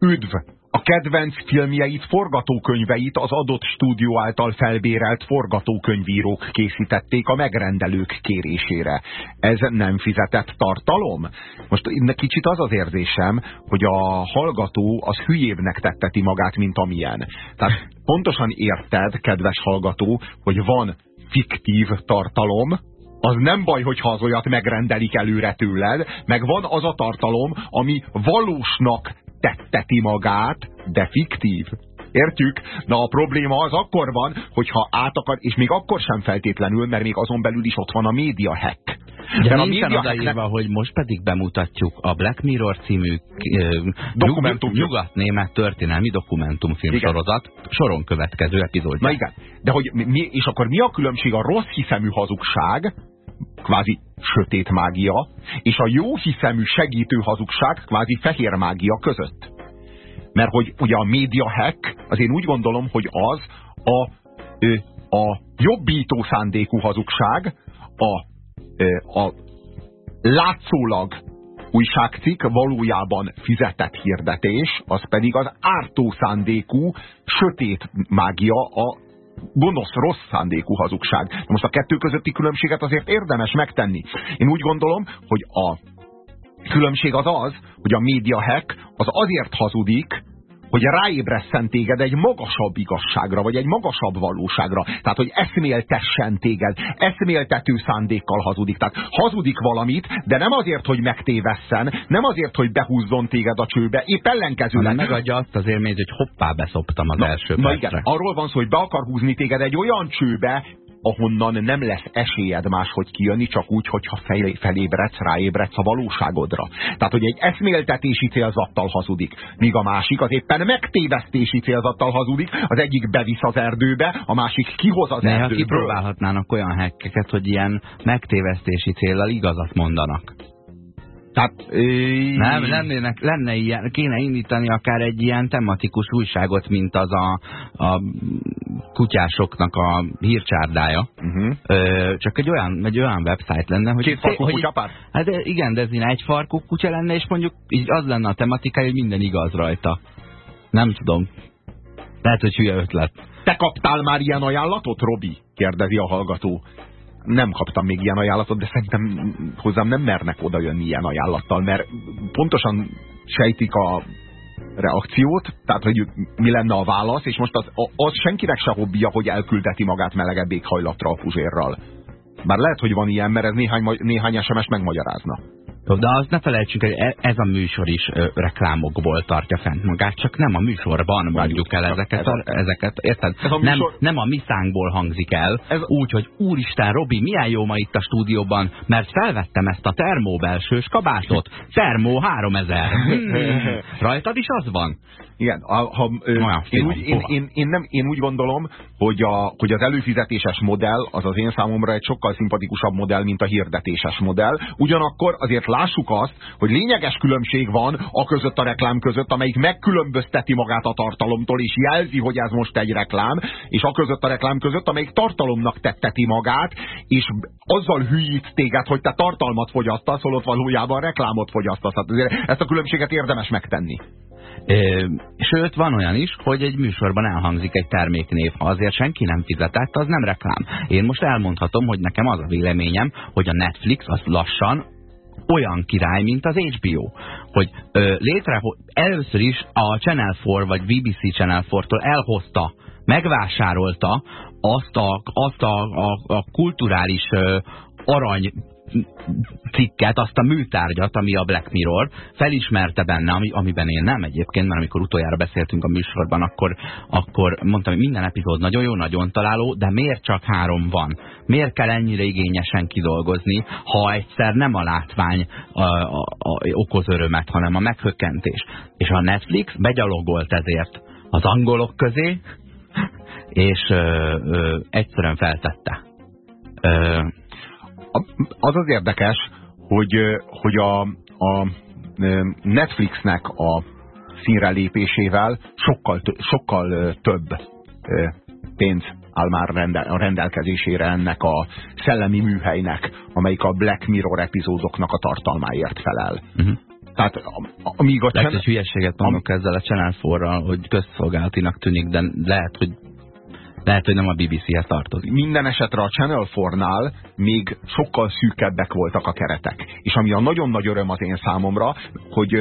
Üdv! A kedvenc filmjeit, forgatókönyveit az adott stúdió által felbérelt forgatókönyvírók készítették a megrendelők kérésére. Ez nem fizetett tartalom? Most kicsit az az érzésem, hogy a hallgató az hülyébbnek tetteti magát, mint amilyen. Tehát pontosan érted, kedves hallgató, hogy van fiktív tartalom, az nem baj, hogyha az olyat megrendelik előre tőled, meg van az a tartalom, ami valósnak tetteti magát, de fiktív. Értjük? Na a probléma az akkor van, hogyha át akar, és még akkor sem feltétlenül, mert még azon belül is ott van a média hack. De a média odaírva, hogy most pedig bemutatjuk a Black Mirror című dokumentum nyugat-német történelmi dokumentumfilm igen. sorozat soron következő epizódja. Na igen, de hogy mi, és akkor mi a különbség a rossz hiszemű hazugság, kvázi sötét mágia, és a jó hiszemű segítő hazugság, kvázi fehér mágia között. Mert hogy ugye a média hack, az én úgy gondolom, hogy az a, a jobbító szándékú hazugság, a, a látszólag újságcikk, valójában fizetett hirdetés, az pedig az ártó szándékú, sötét mágia, a gonosz, rossz szándékú hazugság. Most a kettő közötti különbséget azért érdemes megtenni. Én úgy gondolom, hogy a különbség az az, hogy a média hack az azért hazudik, hogy ráébresszen téged egy magasabb igazságra, vagy egy magasabb valóságra. Tehát, hogy eszméltessen téged, eszméltető szándékkal hazudik. Tehát hazudik valamit, de nem azért, hogy megtévesszen, nem azért, hogy behúzzon téged a csőbe, épp ellenkezőleg. megadja azt az élményt, hogy hoppá beszoptam az na, első na percre. igen, arról van szó, hogy be akar húzni téged egy olyan csőbe, ahonnan nem lesz esélyed máshogy kijönni, csak úgy, hogyha felébredsz, ráébredsz a valóságodra. Tehát, hogy egy eszméltetési célzattal hazudik, míg a másik az éppen megtévesztési célzattal hazudik, az egyik bevisz az erdőbe, a másik kihoz az erdőből. kipróbálhatnának olyan hekkeket, hogy ilyen megtévesztési céllal igazat mondanak. Tehát, nem, lennének, lenne ilyen, kéne indítani akár egy ilyen tematikus újságot, mint az a, a kutyásoknak a hírcsárdája. Uh mhm. -huh. csak egy olyan, egy olyan website lenne, hogy... Két farkú hogy, Hát igen, de ez egy farkú kutya lenne, és mondjuk így az lenne a tematikája, hogy minden igaz rajta. Nem tudom. Lehet, hogy hülye ötlet. Te kaptál már ilyen ajánlatot, Robi? Kérdezi a hallgató nem kaptam még ilyen ajánlatot, de szerintem hozzám nem mernek oda jönni ilyen ajánlattal, mert pontosan sejtik a reakciót, tehát hogy mi lenne a válasz, és most az, az senkinek se hobbija, hogy elküldeti magát melegebb éghajlatra a puzsérral. Bár lehet, hogy van ilyen, mert ez néhány, néhány SMS megmagyarázna. De azt ne felejtsük, hogy e- ez a műsor is reklámokból tartja fent magát, csak nem a műsorban mondjuk el ezeket, a, ezeket érted? Ez a nem, nem a miszánkból hangzik el, ez... úgy, hogy úristen, Robi, milyen jó ma itt a stúdióban, mert felvettem ezt a termóbelsős kabátot, (laughs) termó 3000. Hmm, rajtad is az van? Igen, a, ha, ö, én, úgy, én, én, én, nem, én úgy gondolom, hogy, a, hogy az előfizetéses modell az az én számomra egy sokkal szimpatikusabb modell, mint a hirdetéses modell. Ugyanakkor azért lássuk azt, hogy lényeges különbség van a között a reklám között, amelyik megkülönbözteti magát a tartalomtól, és jelzi, hogy ez most egy reklám, és a között a reklám között, amelyik tartalomnak tetteti magát, és azzal hülyít téged, hogy te tartalmat fogyasztasz, holott valójában reklámot fogyasztasz. Hát ezt a különbséget érdemes megtenni. Sőt, van olyan is, hogy egy műsorban elhangzik egy terméknév. Ha azért senki nem fizetett, az nem reklám. Én most elmondhatom, hogy nekem az a véleményem, hogy a Netflix az lassan olyan király, mint az HBO. Hogy ö, létre, először is a Channel 4 vagy BBC Channel 4-tól elhozta, megvásárolta azt a, azt a, a, a kulturális ö, arany cikket, azt a műtárgyat, ami a Black Mirror, felismerte benne, ami, amiben én nem egyébként, mert amikor utoljára beszéltünk a műsorban, akkor, akkor mondtam, hogy minden epizód nagyon jó, nagyon találó, de miért csak három van? Miért kell ennyire igényesen kidolgozni, ha egyszer nem a látvány a, a, a, okoz örömet, hanem a meghökkentés? És a Netflix begyalogolt ezért az angolok közé, és ö, ö, egyszerűen feltette. Az az érdekes, hogy, hogy a, a Netflixnek a színre lépésével sokkal, sokkal több pénz áll már rendel, a rendelkezésére ennek a szellemi műhelynek, amelyik a Black Mirror epizódoknak a tartalmáért felel. Uh mhm. -huh. Tehát amíg a... Hogy hülyeséget mondok ezzel a Channel 4 hogy közszolgálatinak tűnik, de lehet, hogy lehet, hogy nem a BBC-hez tartozik. Minden esetre a Channel 4-nál még sokkal szűkebbek voltak a keretek. És ami a nagyon nagy öröm az én számomra, hogy,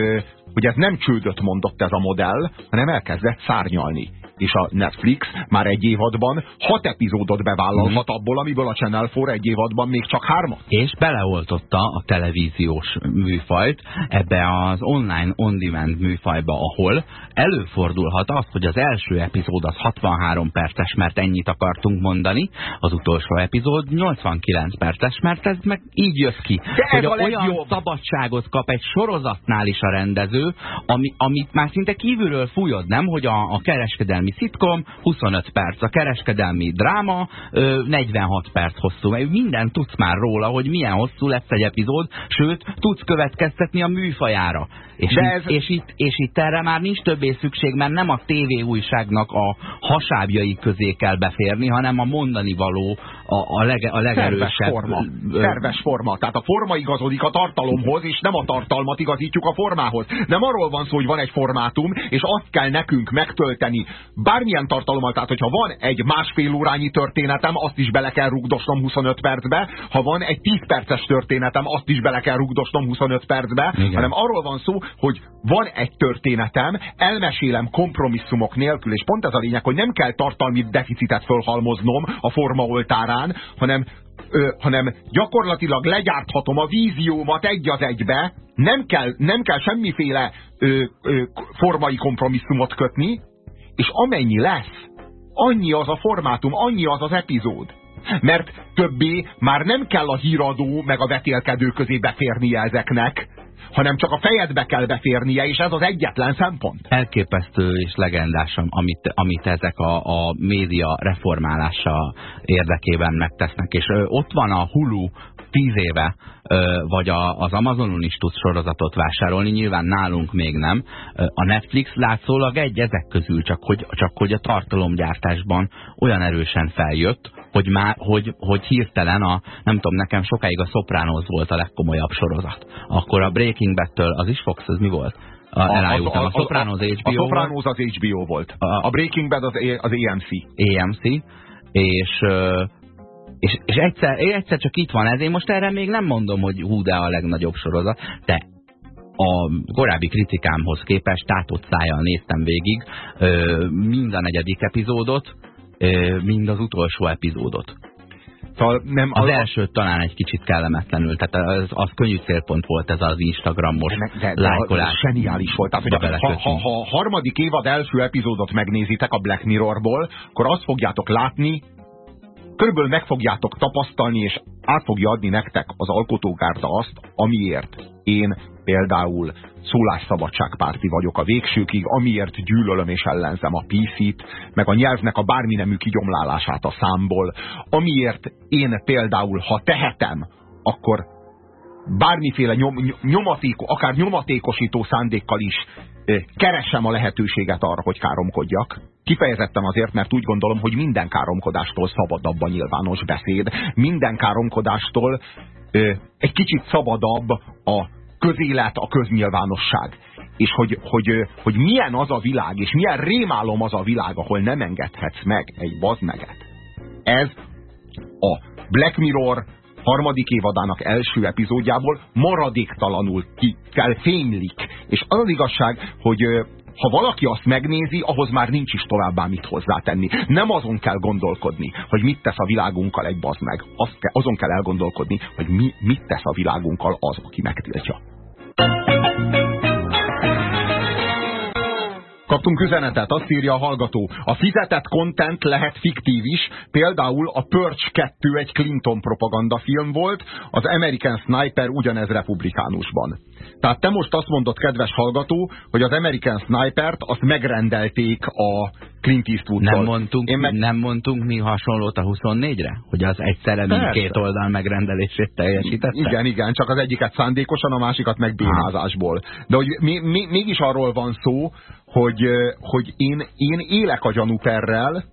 hogy ez nem csődöt mondott ez a modell, hanem elkezdett szárnyalni és a Netflix már egy évadban hat epizódot bevállalhat mm. abból, amiből a Channel 4 egy évadban még csak hármat. És beleoltotta a televíziós műfajt ebbe az online on-demand műfajba, ahol előfordulhat az, hogy az első epizód az 63 perces, mert ennyit akartunk mondani, az utolsó epizód 89 perces, mert ez meg így jött ki. De hogy a olyan legjobb. szabadságot kap egy sorozatnál is a rendező, ami, amit már szinte kívülről fújod, nem? Hogy a, a kereskedelmi kereskedelmi szitkom 25 perc, a kereskedelmi dráma 46 perc hosszú. Minden tudsz már róla, hogy milyen hosszú lesz egy epizód, sőt, tudsz következtetni a műfajára. És, De ez... itt, és, itt, és itt erre már nincs többé szükség, mert nem a tévéújságnak a hasábjai közé kell beférni, hanem a mondani való a, a, lege, a legerősebb. Szerves forma. Szerves forma. Tehát a forma igazodik a tartalomhoz, és nem a tartalmat igazítjuk a formához. Nem arról van szó, hogy van egy formátum, és azt kell nekünk megtölteni bármilyen tartalommal. Tehát, hogyha van egy másfél órányi történetem, azt is bele kell rugdosnom 25 percbe. Ha van egy 10 perces történetem, azt is bele kell rugdosnom 25 percbe. Igen. Hanem arról van szó, hogy van egy történetem, elmesélem kompromisszumok nélkül, és pont ez a lényeg, hogy nem kell tartalmi deficitet fölhalmoznom a forma oltárán, hanem Ö, hanem gyakorlatilag legyárthatom a víziómat egy az egybe, nem kell, nem kell semmiféle ö, ö, formai kompromisszumot kötni, és amennyi lesz, annyi az a formátum, annyi az az epizód. Mert többé már nem kell a híradó meg a vetélkedő közé beférnie ezeknek, hanem csak a fejedbe kell beférnie, és ez az egyetlen szempont. Elképesztő és legendás, amit, amit ezek a, a média reformálása érdekében megtesznek. És ott van a Hulu tíz éve, vagy az Amazonon is tudsz sorozatot vásárolni, nyilván nálunk még nem. A Netflix látszólag egy ezek közül, csak hogy, csak hogy a tartalomgyártásban olyan erősen feljött, hogy, már, hogy, hogy hirtelen a, nem tudom, nekem sokáig a Sopranos volt a legkomolyabb sorozat. Akkor a Breaking Bad-től az is Fox, ez mi volt? A, elájultam. A, a, a, a Sopranos HBO A Sopranos az HBO volt. A, a Breaking Bad az, az AMC. AMC. És, és, és egyszer, egyszer csak itt van ez. Én most erre még nem mondom, hogy hú, de a legnagyobb sorozat. De a korábbi kritikámhoz képest tátott szájjal néztem végig mind a negyedik epizódot, mind az utolsó epizódot. Szóval nem, az, az első talán egy kicsit kellemetlenül, tehát az, az könnyű célpont volt ez az Instagramos lájkolás. Zseniális volt. Tehát, hogy ha, ha, ha a harmadik évad első epizódot megnézitek a Black Mirrorból, akkor azt fogjátok látni, körülbelül meg fogjátok tapasztalni, és át fogja adni nektek az alkotógárda azt, amiért én például szólásszabadságpárti vagyok a végsőkig, amiért gyűlölöm és ellenzem a PC-t, meg a nyelvnek a bármi nemű kigyomlálását a számból, amiért én például, ha tehetem, akkor bármiféle nyom, nyomatéko, akár nyomatékosító szándékkal is keresem a lehetőséget arra, hogy káromkodjak. Kifejezetten azért, mert úgy gondolom, hogy minden káromkodástól szabadabb a nyilvános beszéd, minden káromkodástól egy kicsit szabadabb a közélet, a köznyilvánosság. És hogy, hogy, hogy milyen az a világ, és milyen rémálom az a világ, ahol nem engedhetsz meg egy bazmeget. Ez a Black Mirror harmadik évadának első epizódjából maradéktalanul ki kell fénylik. És az az igazság, hogy ha valaki azt megnézi, ahhoz már nincs is továbbá mit hozzátenni. Nem azon kell gondolkodni, hogy mit tesz a világunkkal egy bazd meg. Azon kell elgondolkodni, hogy mi, mit tesz a világunkkal az, aki megtiltja. Kaptunk üzenetet, azt írja a hallgató. A fizetett content lehet fiktív is, például a Purge 2 egy Clinton propagandafilm volt, az American Sniper ugyanez republikánusban. Tehát te most azt mondod, kedves hallgató, hogy az American Sniper-t azt megrendelték a Clint eastwood nem mondtunk, meg... nem mondtunk mi hasonlót a 24-re? Hogy az egyszerre mindkét oldal megrendelését teljesítette? Igen, igen, csak az egyiket szándékosan, a másikat meg bénázásból. De hogy mi, mi, mégis arról van szó, hogy, hogy én, én élek a gyanúperrel,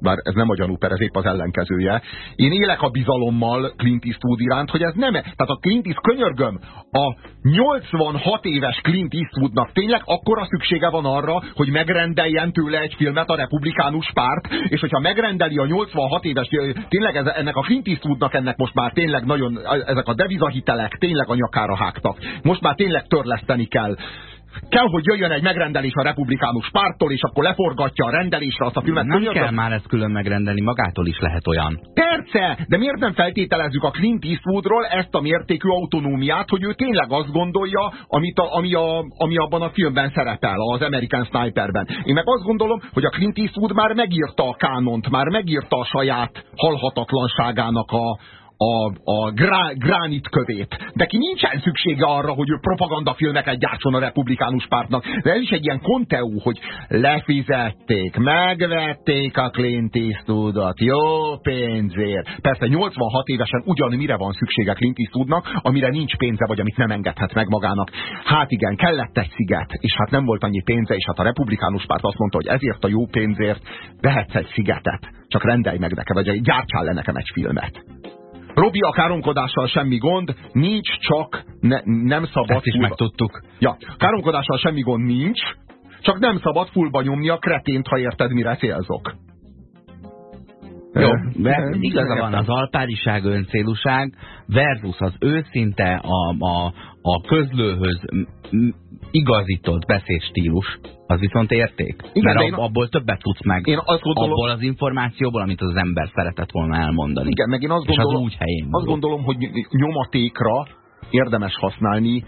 bár ez nem a gyanúper, ez épp az ellenkezője. Én élek a bizalommal Clint Eastwood iránt, hogy ez nem, tehát a Clint Eastwood, könyörgöm, a 86 éves Clint Eastwoodnak tényleg akkora szüksége van arra, hogy megrendeljen tőle egy filmet a republikánus párt, és hogyha megrendeli a 86 éves, tényleg ez, ennek a Clint Eastwoodnak ennek most már tényleg nagyon, ezek a devizahitelek tényleg a nyakára hágtak. Most már tényleg törleszteni kell kell, hogy jöjjön egy megrendelés a republikánus pártól, és akkor leforgatja a rendelésre azt a filmet. Nem Könyörgöm. kell már ezt külön megrendelni, magától is lehet olyan. Perce, de miért nem feltételezzük a Clint Eastwoodról ezt a mértékű autonómiát, hogy ő tényleg azt gondolja, amit a, ami, a, ami abban a filmben szerepel, az American Sniperben. Én meg azt gondolom, hogy a Clint Eastwood már megírta a kánont, már megírta a saját halhatatlanságának a, a, a grá, gránit kövét. De ki nincsen szüksége arra, hogy ő propagandafilmeket gyártson a republikánus pártnak. De ez is egy ilyen konteú, hogy lefizették, megvették a Clint Eastwoodot, jó pénzért. Persze 86 évesen ugyan mire van szüksége Clint Eastwoodnak, amire nincs pénze, vagy amit nem engedhet meg magának. Hát igen, kellett egy sziget, és hát nem volt annyi pénze, és hát a republikánus párt azt mondta, hogy ezért a jó pénzért vehetsz egy szigetet. Csak rendelj meg nekem, vagy gyártsál le nekem egy filmet. Robi, a káromkodással semmi gond, nincs, csak ne, nem szabad... Ezt is fullba... megtudtuk. Ja, káromkodással semmi gond nincs, csak nem szabad fullba nyomni a kretént, ha érted, mire célzok. Jó, de igaza van az alpáriság, öncélúság versus az őszinte, a, a, a közlőhöz igazított beszédstílus, az viszont érték. Igen, Mert abból többet tudsz meg. Én azt gondolom, abból az információból, amit az ember szeretett volna elmondani. Igen, meg én azt gondolom, az úgy helyén azt gondolom, hogy nyomatékra érdemes használni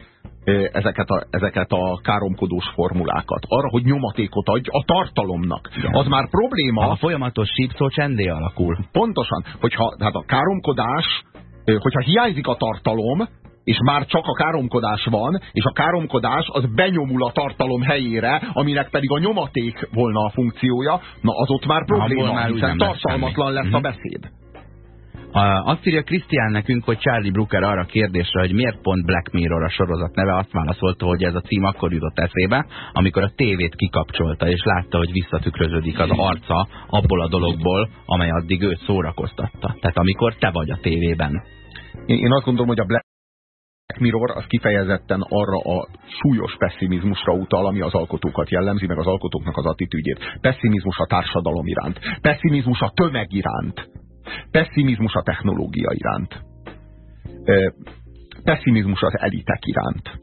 ezeket a, ezeket a káromkodós formulákat. Arra, hogy nyomatékot adj a tartalomnak. Igen. Az már probléma. A folyamatos sípszó csendé alakul. Pontosan. Hogyha hát a káromkodás, hogyha hiányzik a tartalom, és már csak a káromkodás van, és a káromkodás az benyomul a tartalom helyére, aminek pedig a nyomaték volna a funkciója, na az ott már probléma, már hiszen tartalmatlan lesz, lesz a mhm. beszéd. Azt írja Krisztián nekünk, hogy Charlie Brooker arra kérdésre, hogy miért pont Black Mirror a sorozat neve, azt válaszolta, hogy ez a cím akkor jutott eszébe, amikor a tévét kikapcsolta, és látta, hogy visszatükröződik az arca abból a dologból, amely addig őt szórakoztatta. Tehát amikor te vagy a tévében. Én, én azt gondolom, hogy a Black Mirror az kifejezetten arra a súlyos pessimizmusra utal, ami az alkotókat jellemzi, meg az alkotóknak az attitűdjét. Pessimizmus a társadalom iránt, pessimizmus a tömeg iránt, pessimizmus a technológia iránt, pessimizmus az elitek iránt.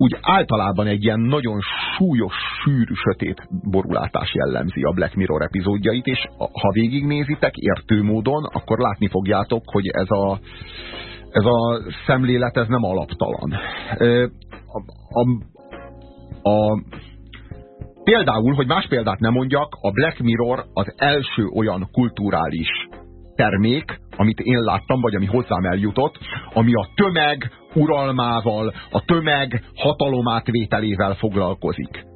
úgy általában egy ilyen nagyon súlyos, sűrű, sötét borulátás jellemzi a Black Mirror epizódjait, és ha végignézitek értő módon, akkor látni fogjátok, hogy ez a, ez a szemlélet ez nem alaptalan. A, a, a, például, hogy más példát nem mondjak, a Black Mirror az első olyan kulturális termék, amit én láttam, vagy ami hozzám eljutott, ami a tömeg uralmával, a tömeg hatalomátvételével foglalkozik.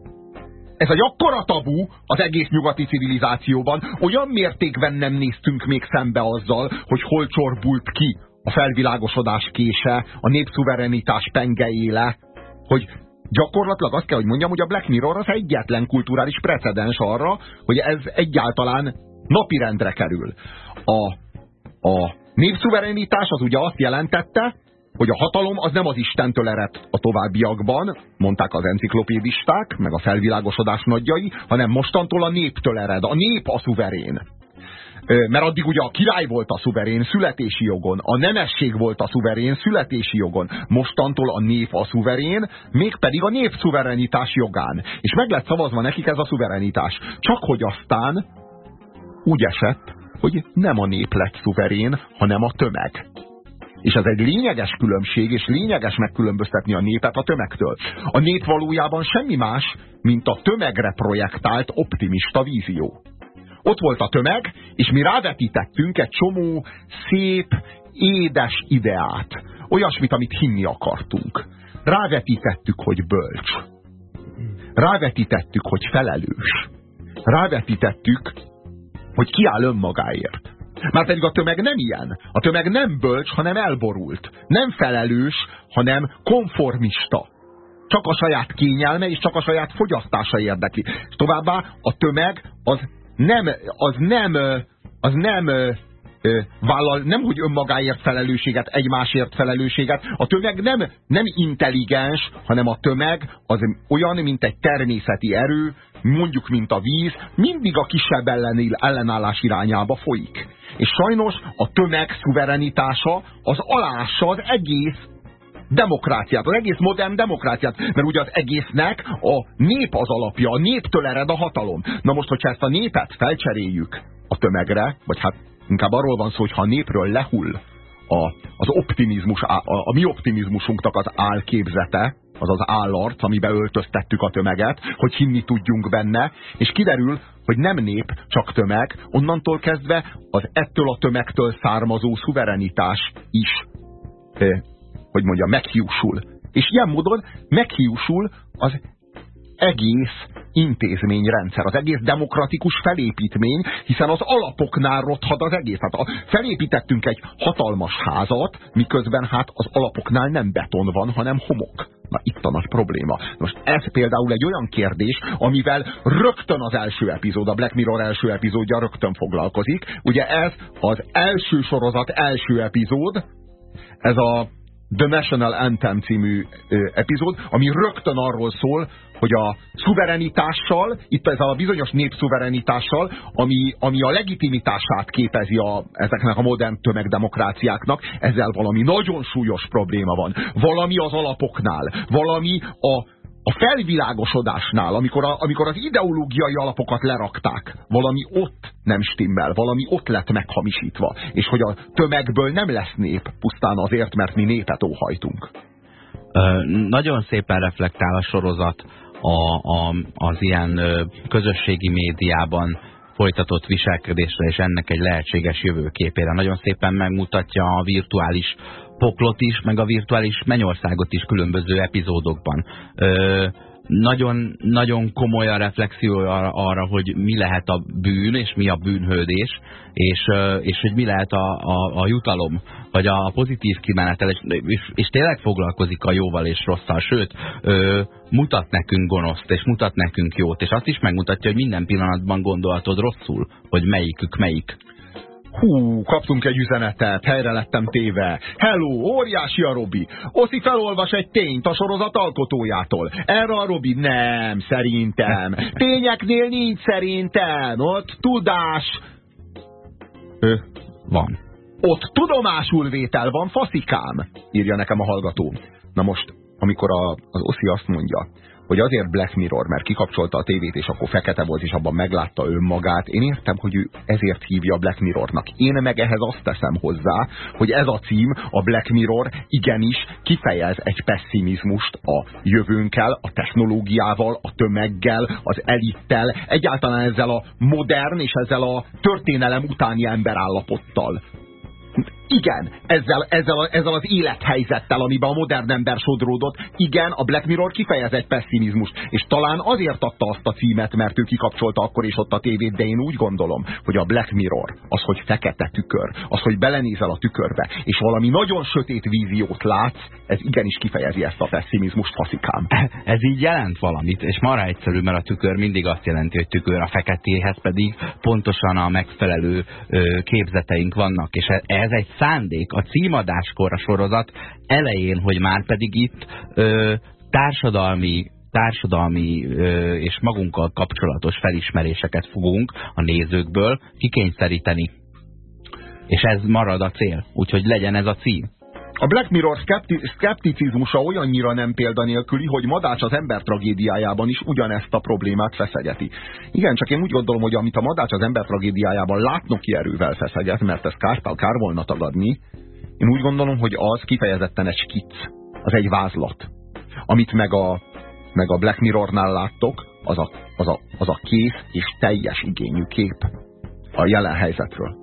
Ez egy akkora tabu az egész nyugati civilizációban, olyan mértékben nem néztünk még szembe azzal, hogy hol csorbult ki a felvilágosodás kése, a népszuverenitás pengejéle, hogy gyakorlatilag azt kell, hogy mondjam, hogy a Black Mirror az egyetlen kulturális precedens arra, hogy ez egyáltalán napirendre kerül. A, a népszuverenitás az ugye azt jelentette, hogy a hatalom az nem az Istentől ered a továbbiakban, mondták az enciklopédisták, meg a felvilágosodás nagyjai, hanem mostantól a néptől ered. A nép a szuverén. Mert addig ugye a király volt a szuverén születési jogon, a nemesség volt a szuverén születési jogon, mostantól a nép a szuverén, mégpedig a nép jogán. És meg lett szavazva nekik ez a szuverenitás. Csak hogy aztán úgy esett, hogy nem a nép lett szuverén, hanem a tömeg. És ez egy lényeges különbség, és lényeges megkülönböztetni a népet a tömegtől. A nép valójában semmi más, mint a tömegre projektált optimista vízió. Ott volt a tömeg, és mi rávetítettünk egy csomó szép, édes ideát. Olyasmit, amit hinni akartunk. Rávetítettük, hogy bölcs. Rávetítettük, hogy felelős. Rávetítettük, hogy kiáll önmagáért. Már pedig a tömeg nem ilyen. A tömeg nem bölcs, hanem elborult. Nem felelős, hanem konformista. Csak a saját kényelme és csak a saját fogyasztása érdekli. És továbbá a tömeg az nem, az nem, az nem vállal nem, hogy önmagáért felelősséget, egymásért felelősséget. A tömeg nem, nem intelligens, hanem a tömeg az olyan, mint egy természeti erő, mondjuk, mint a víz, mindig a kisebb ellenállás irányába folyik. És sajnos a tömeg szuverenitása az alássa az egész demokráciát, az egész modern demokráciát, mert ugye az egésznek a nép az alapja, a néptől ered a hatalom. Na most, hogyha ezt a népet felcseréljük a tömegre, vagy hát inkább arról van szó, hogy ha a népről lehull a, az optimizmus, a, a mi optimizmusunknak az álképzete, az az állarc, amiben öltöztettük a tömeget, hogy hinni tudjunk benne, és kiderül, hogy nem nép, csak tömeg, onnantól kezdve az ettől a tömegtől származó szuverenitás is hogy mondja, meghiúsul. És ilyen módon meghiúsul az egész intézményrendszer, az egész demokratikus felépítmény, hiszen az alapoknál rothad az egész. Hát a, felépítettünk egy hatalmas házat, miközben hát az alapoknál nem beton van, hanem homok. Na itt a nagy probléma. Most ez például egy olyan kérdés, amivel rögtön az első epizód, a Black Mirror első epizódja rögtön foglalkozik. Ugye ez az első sorozat első epizód, ez a The National Anthem című epizód, ami rögtön arról szól, hogy a szuverenitással, itt ez a bizonyos népszuverenitással, ami, ami a legitimitását képezi a, ezeknek a modern tömegdemokráciáknak, ezzel valami nagyon súlyos probléma van. Valami az alapoknál, valami a, a felvilágosodásnál, amikor, a, amikor az ideológiai alapokat lerakták, valami ott nem stimmel, valami ott lett meghamisítva, és hogy a tömegből nem lesz nép, pusztán azért, mert mi népet óhajtunk. Ö, nagyon szépen reflektál a sorozat a, a, az ilyen közösségi médiában folytatott viselkedésre és ennek egy lehetséges jövőképére. Nagyon szépen megmutatja a virtuális poklot is, meg a virtuális mennyországot is különböző epizódokban. Ö, nagyon, nagyon komoly a reflexió arra, arra, hogy mi lehet a bűn, és mi a bűnhődés, és, és hogy mi lehet a, a, a jutalom, vagy a pozitív kimenetel, és, és, és tényleg foglalkozik a jóval és rosszal, sőt, ö, mutat nekünk gonoszt, és mutat nekünk jót, és azt is megmutatja, hogy minden pillanatban gondolhatod rosszul, hogy melyikük melyik. Hú, kaptunk egy üzenetet, helyre lettem téve. Hello, óriási a Robi. Oszi felolvas egy tényt a sorozat alkotójától. Erre a Robi nem, szerintem. (laughs) Tényeknél nincs szerintem. Ott tudás... Ö, van. Ott tudomásul vétel van, faszikám, írja nekem a hallgató. Na most, amikor a, az Oszi azt mondja, hogy azért Black Mirror, mert kikapcsolta a tévét, és akkor fekete volt, és abban meglátta önmagát. Én értem, hogy ő ezért hívja Black Mirrornak. Én meg ehhez azt teszem hozzá, hogy ez a cím, a Black Mirror igenis kifejez egy pessimizmust a jövőnkkel, a technológiával, a tömeggel, az elittel, egyáltalán ezzel a modern és ezzel a történelem utáni emberállapottal igen, ezzel, ezzel, ezzel az élethelyzettel, amiben a modern ember sodródott, igen, a Black Mirror kifejez egy pessimizmust, és talán azért adta azt a címet, mert ő kikapcsolta akkor is ott a tévét, de én úgy gondolom, hogy a Black Mirror, az, hogy fekete tükör, az, hogy belenézel a tükörbe, és valami nagyon sötét víziót látsz, ez igenis kifejezi ezt a pessimizmust, faszikám. Ez így jelent valamit, és marha egyszerű, mert a tükör mindig azt jelenti, hogy tükör, a feketéhez pedig pontosan a megfelelő képzeteink vannak, és ez egy szándék a címadáskor a sorozat elején, hogy már pedig itt ö, társadalmi társadalmi ö, és magunkkal kapcsolatos felismeréseket fogunk a nézőkből kikényszeríteni. És ez marad a cél, úgyhogy legyen ez a cím. A Black Mirror szkepti szkepticizmusa olyannyira nem példanélküli, hogy Madács az ember tragédiájában is ugyanezt a problémát feszegeti. Igen, csak én úgy gondolom, hogy amit a Madács az ember tragédiájában látnoki erővel feszeget, mert ezt kártal kár volna tagadni, én úgy gondolom, hogy az kifejezetten egy skic, az egy vázlat. Amit meg a, meg a Black Mirrornál láttok, az a, az, a, az a kész és teljes igényű kép a jelen helyzetről.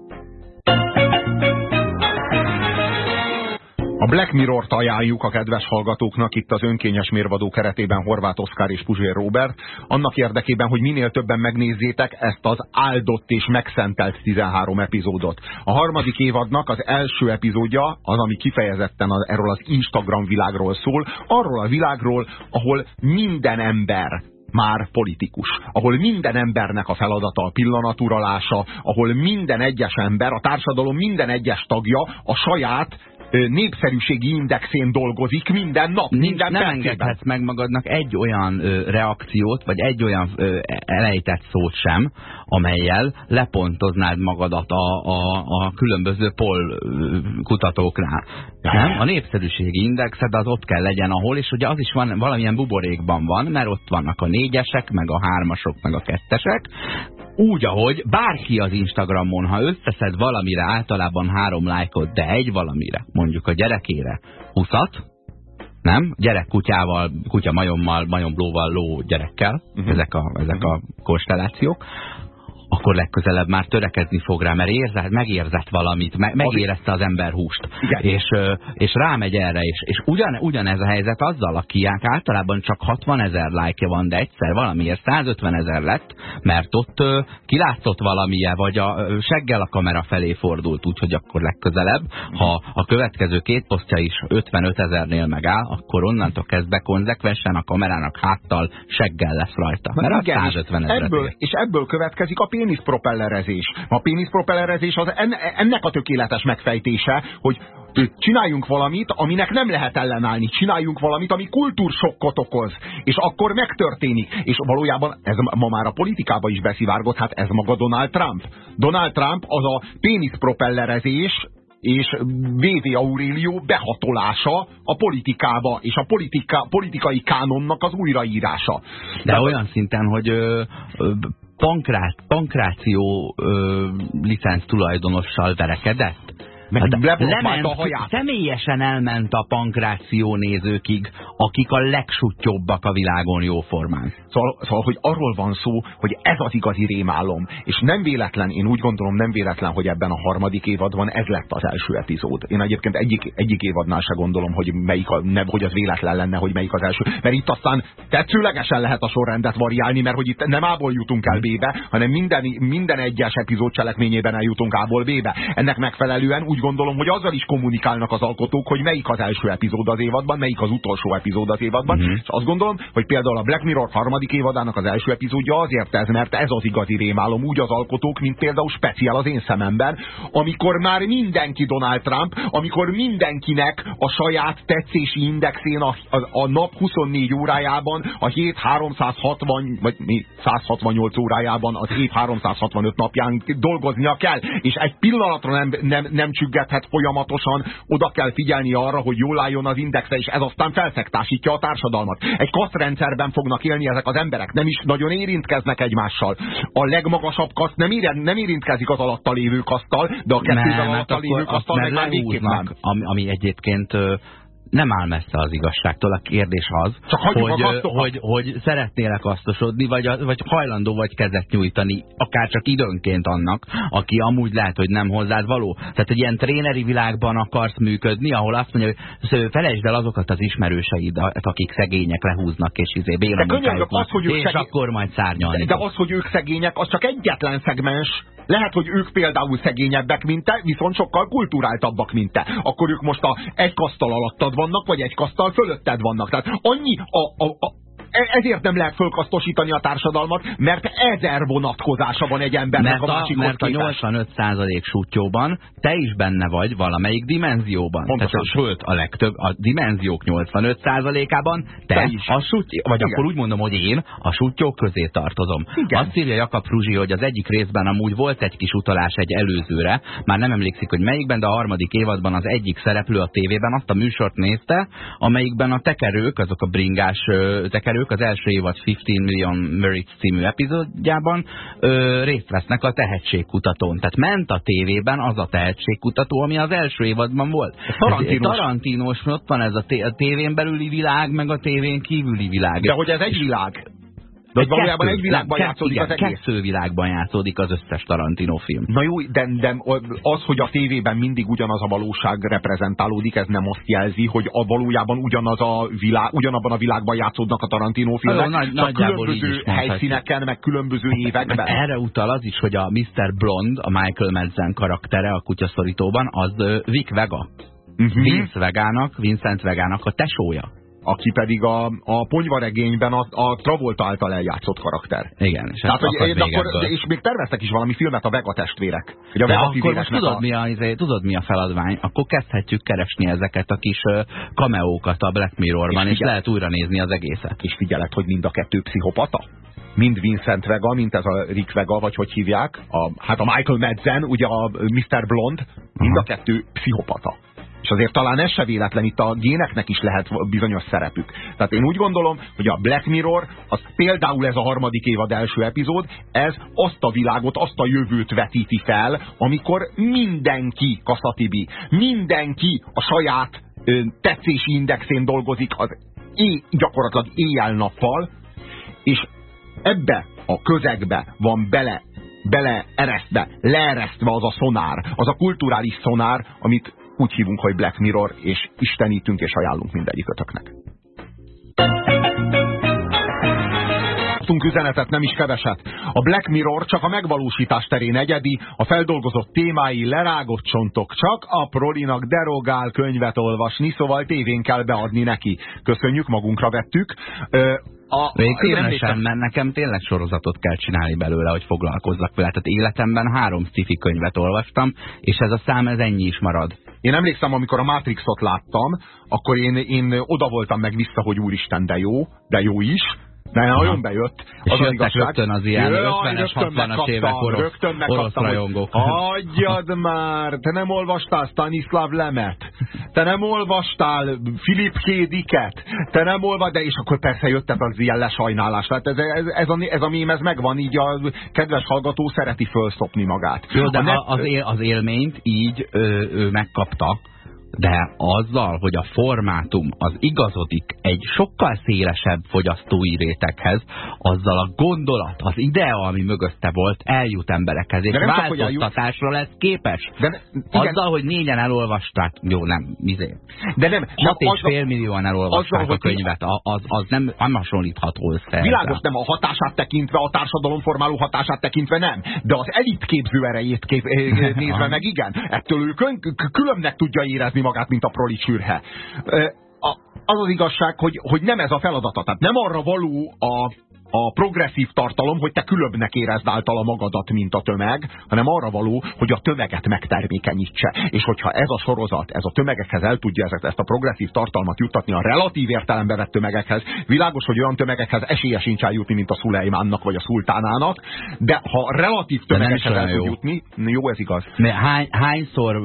A Black Mirror-t ajánljuk a kedves hallgatóknak itt az önkényes mérvadó keretében Horváth Oszkár és Puzsér Robert, annak érdekében, hogy minél többen megnézzétek ezt az áldott és megszentelt 13 epizódot. A harmadik évadnak az első epizódja az, ami kifejezetten az, erről az Instagram világról szól, arról a világról, ahol minden ember már politikus, ahol minden embernek a feladata a pillanaturalása, ahol minden egyes ember, a társadalom minden egyes tagja a saját népszerűségi indexén dolgozik minden nap, Nincs, minden Nem engedhetsz meg magadnak egy olyan ö, reakciót, vagy egy olyan ö, elejtett szót sem, amelyel lepontoznád magadat a, a, a különböző pol kutatóknál. Nem? A népszerűségi indexed az ott kell legyen ahol, és ugye az is van, valamilyen buborékban van, mert ott vannak a négyesek, meg a hármasok, meg a kettesek, úgy, ahogy bárki az Instagramon, ha összeszed valamire általában három lájkot, de egy valamire, mondjuk a gyerekére, huszat, nem? Gyerek kutyával, kutya majommal, majomblóval, ló gyerekkel, uh mhm. -huh. ezek, a, ezek a konstellációk, akkor legközelebb már törekedni fog rá, mert érzett, megérzett valamit, me megérezte az ember húst, és, és rámegy erre, és, és ugyan, ugyanez a helyzet azzal, akinek általában csak 60 ezer lájkja van, de egyszer valamiért 150 ezer lett, mert ott uh, kilátszott valamilyen, vagy a uh, seggel a kamera felé fordult, úgyhogy akkor legközelebb, ha a következő két posztja is 55 ezernél megáll, akkor onnantól kezdve konzekvensen a kamerának háttal seggel lesz rajta. Mert igen, 150 ebből, és ebből következik a péniszpropellerezés. A péniszpropellerezés az ennek a tökéletes megfejtése, hogy csináljunk valamit, aminek nem lehet ellenállni. Csináljunk valamit, ami kultúrsokkot okoz. És akkor megtörténik. És valójában ez ma már a politikába is beszivárgott, hát ez maga Donald Trump. Donald Trump az a péniszpropellerezés és V.V. Aurelio behatolása a politikába, és a politika, politikai kánonnak az újraírása. De, De olyan szinten, hogy ö, ö, pankrát, pankráció ö, licenc tulajdonossal verekedett? Meg hát lement, a haját. Személyesen elment a pankráció nézőkig, akik a legsutyobbak a világon jóformán. Szóval, szóval, hogy arról van szó, hogy ez az igazi rémálom. És nem véletlen, én úgy gondolom nem véletlen, hogy ebben a harmadik évadban ez lett az első epizód. Én egyébként egyik, egyik évadnál se gondolom, hogy, melyik a, ne, hogy az véletlen lenne, hogy melyik az első. Mert itt aztán tetszőlegesen lehet a sorrendet variálni, mert hogy itt nem A-ból jutunk el B-be, hanem minden, minden egyes epizód cselekményében eljutunk A-ból B-be. Ennek megfelelően úgy úgy gondolom, hogy azzal is kommunikálnak az alkotók, hogy melyik az első epizód az évadban, melyik az utolsó epizód az évadban. Mm -hmm. És azt gondolom, hogy például a Black Mirror harmadik évadának az első epizódja azért ez, mert ez az igazi rémálom, úgy az alkotók, mint például speciál az én szememben, amikor már mindenki Donald Trump, amikor mindenkinek a saját tetszési indexén a, a, a nap 24 órájában, a hét 360, vagy mi, 168 órájában, az év 365 napján dolgoznia kell, és egy pillanatra nem, nem, nem csük frissülgethet folyamatosan, oda kell figyelni arra, hogy jól álljon az indexe, és ez aztán felszektársítja a társadalmat. Egy kasztrendszerben fognak élni ezek az emberek, nem is nagyon érintkeznek egymással. A legmagasabb kaszt nem, ér, nem érintkezik az alatta lévő kaszttal, de a kettővel alatta lévő kaszttal meg már ami, ami egyébként nem áll messze az igazságtól. A kérdés az, hogy, hogy, hogy szeretnélek asztosodni, vagy, vagy hajlandó vagy kezet nyújtani, akár csak időnként annak, aki amúgy lehet, hogy nem hozzád való. Tehát egy ilyen tréneri világban akarsz működni, ahol azt mondja, hogy felejtsd el azokat az ismerőseid, akik szegények lehúznak, és izé béna az, hogy és szegény... akkor majd szárnyalni. De, de az, hogy ők szegények, az csak egyetlen szegmens lehet, hogy ők például szegényebbek, mint te, viszont sokkal kulturáltabbak, mint te. Akkor ők most a egy kasztal alattad vannak, vagy egy kasztal fölötted vannak. Tehát annyi a, a, a ezért nem lehet fölkasztosítani a társadalmat, mert ezer vonatkozása van egy embernek mert a, a másik Mert a 85% sútyóban te is benne vagy valamelyik dimenzióban. Pontosan. Tehát, sőt, a legtöbb, a dimenziók 85%-ában te, te is. a súty, vagy Igen. akkor úgy mondom, hogy én a sútyók közé tartozom. Igen. Azt írja Jakab Fruzsi, hogy az egyik részben amúgy volt egy kis utalás egy előzőre, már nem emlékszik, hogy melyikben, de a harmadik évadban az egyik szereplő a tévében azt a műsort nézte, amelyikben a tekerők, azok a bringás tekerők, ők az első évad 15 Million Merits című epizódjában ö, részt vesznek a tehetségkutatón. Tehát ment a tévében az a tehetségkutató, ami az első évadban volt. Tarantinos. Tarantinos, ott van ez a, a tévén belüli világ, meg a tévén kívüli világ. De hogy ez egy világ? De valójában kettő, egy világban nem, játszódik igen, az egész. kettő világban játszódik az összes Tarantino film. Na jó, de, de az, hogy a tévében mindig ugyanaz a valóság reprezentálódik, ez nem azt jelzi, hogy a valójában ugyanaz a világ, ugyanabban a világban játszódnak a Tarantino filmek, Jó, nagy, csak különböző helyszíneken, meg különböző években. Erre utal az is, hogy a Mr. Blond, a Michael Madsen karaktere a kutyaszorítóban, az Vic Vega. Uh mhm. -huh. Vince Vegának, Vincent Vegának a tesója aki pedig a, a ponyvaregényben a, a Travolta által eljátszott karakter. Igen, és, Tehát, hogy, de akkor, és még terveztek is valami filmet a Vega testvérek. a de akkor most tudod, a... mi a, izé, tudod mi a feladvány? Akkor kezdhetjük keresni ezeket a kis kameókat a Black Mirrorban, és, és lehet újra nézni az egészet. És figyeled, hogy mind a kettő pszichopata? mind Vincent Vega, mint ez a Rick Vega, vagy hogy hívják, a, hát a Michael Madsen, ugye a Mr. Blond, mind a kettő pszichopata. És azért talán ez se véletlen, itt a géneknek is lehet bizonyos szerepük. Tehát én úgy gondolom, hogy a Black Mirror, az például ez a harmadik évad első epizód, ez azt a világot, azt a jövőt vetíti fel, amikor mindenki kaszatibi, mindenki a saját tetszési indexén dolgozik az é, gyakorlatilag éjjel-nappal, és ebbe a közegbe van bele bele eresztve, leeresztve az a szonár, az a kulturális szonár, amit úgy hívunk, hogy Black Mirror, és istenítünk és ajánlunk mindegyikötöknek. Kaptunk üzenetet, nem is keveset. A Black Mirror csak a megvalósítás terén egyedi, a feldolgozott témái lerágott csontok, csak a prolinak derogál könyvet olvasni, szóval tévén kell beadni neki. Köszönjük, magunkra vettük. A, Végtélesen, mert nekem tényleg sorozatot kell csinálni belőle, hogy foglalkozzak vele. Tehát életemben három sci könyvet olvastam, és ez a szám ez ennyi is marad. Én emlékszem, amikor a Matrixot láttam, akkor én, én oda voltam meg vissza, hogy úristen, de jó, de jó is, de nagyon bejött. És az jöttek rögtön az ilyen 50-es, 60-as évek orosz, rögtön orosz rajongók. Adjad már, te nem olvastál Stanislav Lemet, te nem olvastál Filip Kédiket, te nem olvastál, de és akkor persze jöttek az ilyen lesajnálás. Tehát ez, ez, ez, a, ez a mém, ez megvan, így a kedves hallgató szereti fölszopni magát. Jó, de net... az, él, az élményt így ő, ő megkapta, de azzal, hogy a formátum az igazodik egy sokkal szélesebb fogyasztói réteghez, azzal a gondolat, az idea, ami mögötte volt, eljut emberekhez, és változtatásra lesz képes. De ne, igen. Azzal, hogy négyen elolvasták, jó, nem, mizé. De nem. Hat és fél millióan elolvasták azzal, a könyvet, az, az nem, nem hasonlítható össze. Világos, nem a hatását tekintve, a társadalom formáló hatását tekintve nem, de az elit képző erejét kép, (laughs) nézve meg igen. Ettől ő különnek tudja érezni érezni magát, mint a proli csürhe. Az az igazság, hogy, hogy nem ez a feladata. Tehát nem arra való a, a progresszív tartalom, hogy te különbnek érezd általa magadat, mint a tömeg, hanem arra való, hogy a tömeget megtermékenyítse. És hogyha ez a sorozat, ez a tömegekhez el tudja ezt, ezt a progresszív tartalmat juttatni a relatív értelembe vett tömegekhez, világos, hogy olyan tömegekhez esélye sincs jutni, mint a Szulejmánnak vagy a Szultánának, de ha relatív tömegekhez el tud jutni, jó ez igaz. De hány, hányszor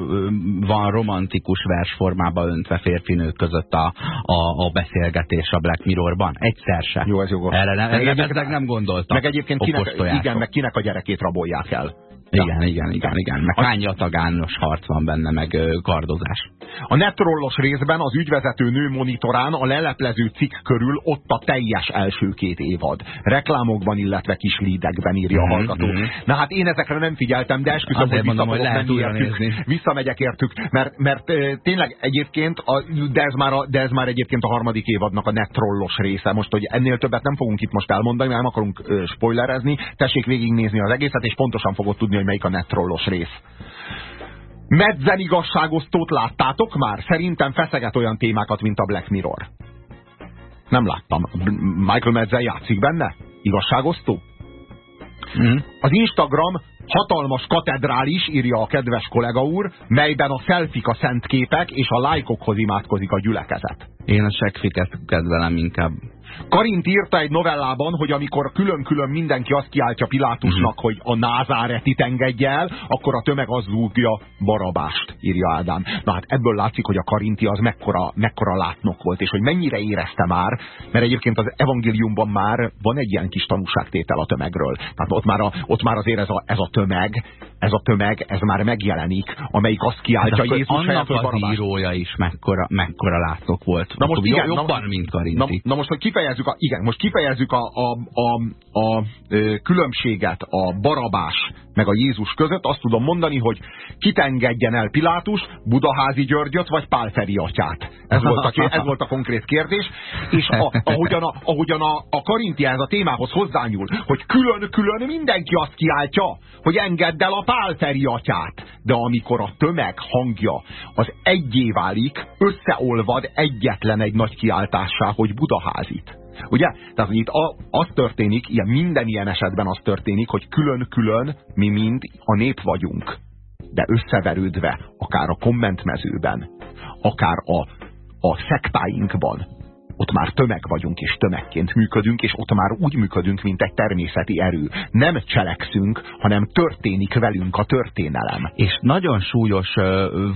van romantikus versformába öntve férfinők között a, a, a beszélgetés a Black Mirrorban? Egyszer se. Jó, ez jogos. Erre nem, meg, nem gondoltam. Meg egyébként kinek, igen, meg kinek a gyerekét rabolják el. Igen, igen, igen, igen. Meg hány jatagános harc van benne, meg kardozás. A netrollos részben az ügyvezető nő monitorán a leleplező cikk körül ott a teljes első két évad. Reklámokban, illetve kis lídekben írja a mhm, hallgató. Mm -hmm. Na hát én ezekre nem figyeltem, de esküszöm, hogy mondom, hogy lehet értük, visszamegyek értük, mert, mert tényleg egyébként, a, de, ez már a, de ez már egyébként a harmadik évadnak a netrollos része. Most, hogy ennél többet nem fogunk itt most elmondani, mert nem akarunk spoilerezni. Tessék végignézni az egészet, és pontosan fogod tudni, hogy melyik a netrollos rész. Medzen igazságosztót láttátok már? Szerintem feszeget olyan témákat, mint a Black Mirror. Nem láttam. Michael Medzen játszik benne? Igazságosztó? Mm. Az Instagram hatalmas katedrális, írja a kedves kollega úr, melyben a szelfik a szent képek, és a lájkokhoz imádkozik a gyülekezet. Én a segfiket kedvelem inkább. Karint írta egy novellában, hogy amikor külön-külön mindenki azt kiáltja Pilátusnak, mm. hogy a názáretit engedje el, akkor a tömeg az zúgja Barabást, írja Ádám. Na hát ebből látszik, hogy a Karinti az mekkora, mekkora látnok volt, és hogy mennyire érezte már, mert egyébként az evangéliumban már van egy ilyen kis tanúságtétel a tömegről. Tehát ott már, a, ott már azért ez a, ez a tömeg, ez a tömeg, ez már megjelenik, amelyik azt kiáltja hát Jézus helyett, hogy Barabás. írója is mekkora, mekkora látnok volt. Na most igen, jobban, na, mint Karinti. Na, na most, hogy kifejezzük a, igen, most kifejezzük a, a, a, a, a különbséget a Barabás meg a Jézus között, azt tudom mondani, hogy kitengedjen el Pilátus, Budaházi Györgyöt vagy Pálferi atyát. Ez volt a, ez volt a konkrét kérdés. És a, ahogyan, a, ahogyan a, a Karinti ez a témához hozzányúl, hogy külön-külön mindenki azt kiáltja, hogy engedd el a Pálferi atyát. De amikor a tömeg hangja az egyé válik, összeolvad egyetlen egy nagy kiáltássá, hogy Budaházit. Ugye? Tehát itt az történik, ilyen, minden ilyen esetben az történik, hogy külön-külön mi mind a nép vagyunk. De összeverődve, akár a kommentmezőben, akár a, a szektáinkban, ott már tömeg vagyunk, és tömegként működünk, és ott már úgy működünk, mint egy természeti erő. Nem cselekszünk, hanem történik velünk a történelem. És nagyon súlyos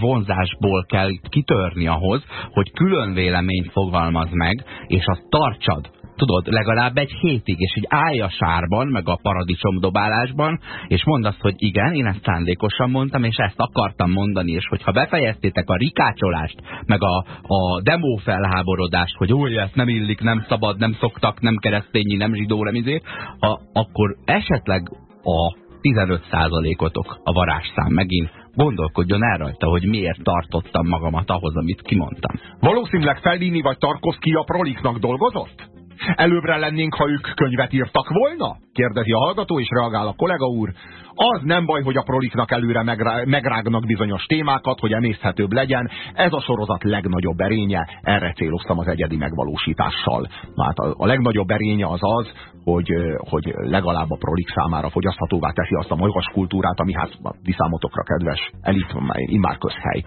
vonzásból kell kitörni ahhoz, hogy külön véleményt fogalmaz meg, és azt tartsad tudod, legalább egy hétig, és így állj a sárban, meg a paradicsom dobálásban, és mondd azt, hogy igen, én ezt szándékosan mondtam, és ezt akartam mondani, és hogyha befejeztétek a rikácsolást, meg a, a demo felháborodást, hogy úgy, ezt nem illik, nem szabad, nem szoktak, nem keresztényi, nem zsidó, nem izé, ha, akkor esetleg a 15%-otok a varázsszám megint gondolkodjon el rajta, hogy miért tartottam magamat ahhoz, amit kimondtam. Valószínűleg Fellini vagy Tarkovsky a proliknak dolgozott? Előbbre lennénk, ha ők könyvet írtak volna? Kérdezi a hallgató, és reagál a kollega úr. Az nem baj, hogy a proliknak előre megrágnak bizonyos témákat, hogy emészhetőbb legyen. Ez a sorozat legnagyobb erénye, erre céloztam az egyedi megvalósítással. Hát a, legnagyobb erénye az az, hogy, hogy legalább a prolik számára fogyaszthatóvá teszi azt a magas kultúrát, ami hát viszámotokra kedves elit, immár közhely.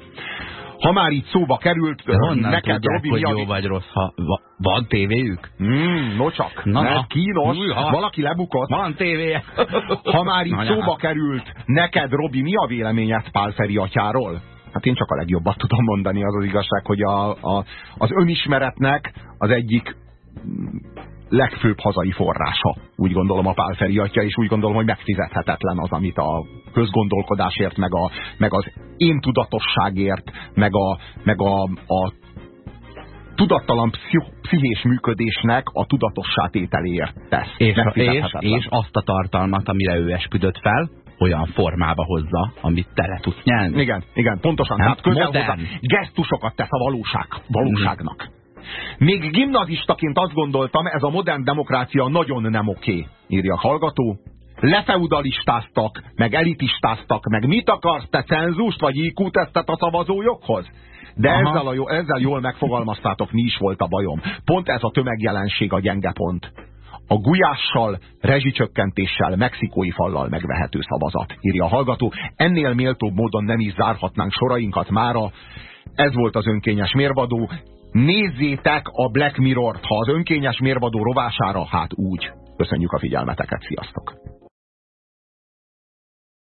Ha már így szóba került, De honnan neked, tudják, Robi, hogy jó vagy rossz, ha van tévéjük? Mm, no csak, Na, mert kínos, Újha. valaki lebukott. Van tévéje. ha már így (laughs) szóba került, neked, Robi, mi a véleményed Pál Feri atyáról? Hát én csak a legjobbat tudom mondani, az az igazság, hogy a, a, az önismeretnek az egyik legfőbb hazai forrása, úgy gondolom a Pálferi atya, és úgy gondolom, hogy megfizethetetlen az, amit a közgondolkodásért, meg, a, meg az én tudatosságért, meg a, meg a, a tudattalan pszichés működésnek a tudatossá tételéért tesz. És, és, és azt a tartalmat, amire ő esküdött fel, olyan formába hozza, amit te le tudsz nyelni. Igen, igen, pontosan. Nem? Tehát közel hozzá, gesztusokat tesz a valóság, valóságnak. Mm. Még gimnazistaként azt gondoltam, ez a modern demokrácia nagyon nem oké, írja a hallgató. Lefeudalistáztak, meg elitistáztak, meg mit akarsz, te cenzust vagy IQ-tesztet a szavazójoghoz? De ezzel, a, ezzel jól megfogalmaztátok, mi is volt a bajom. Pont ez a tömegjelenség a gyenge pont a gulyással, rezsicsökkentéssel, mexikói fallal megvehető szavazat, írja a hallgató. Ennél méltóbb módon nem is zárhatnánk sorainkat mára. Ez volt az önkényes mérvadó. Nézzétek a Black Mirror-t, ha az önkényes mérvadó rovására, hát úgy. Köszönjük a figyelmeteket, sziasztok!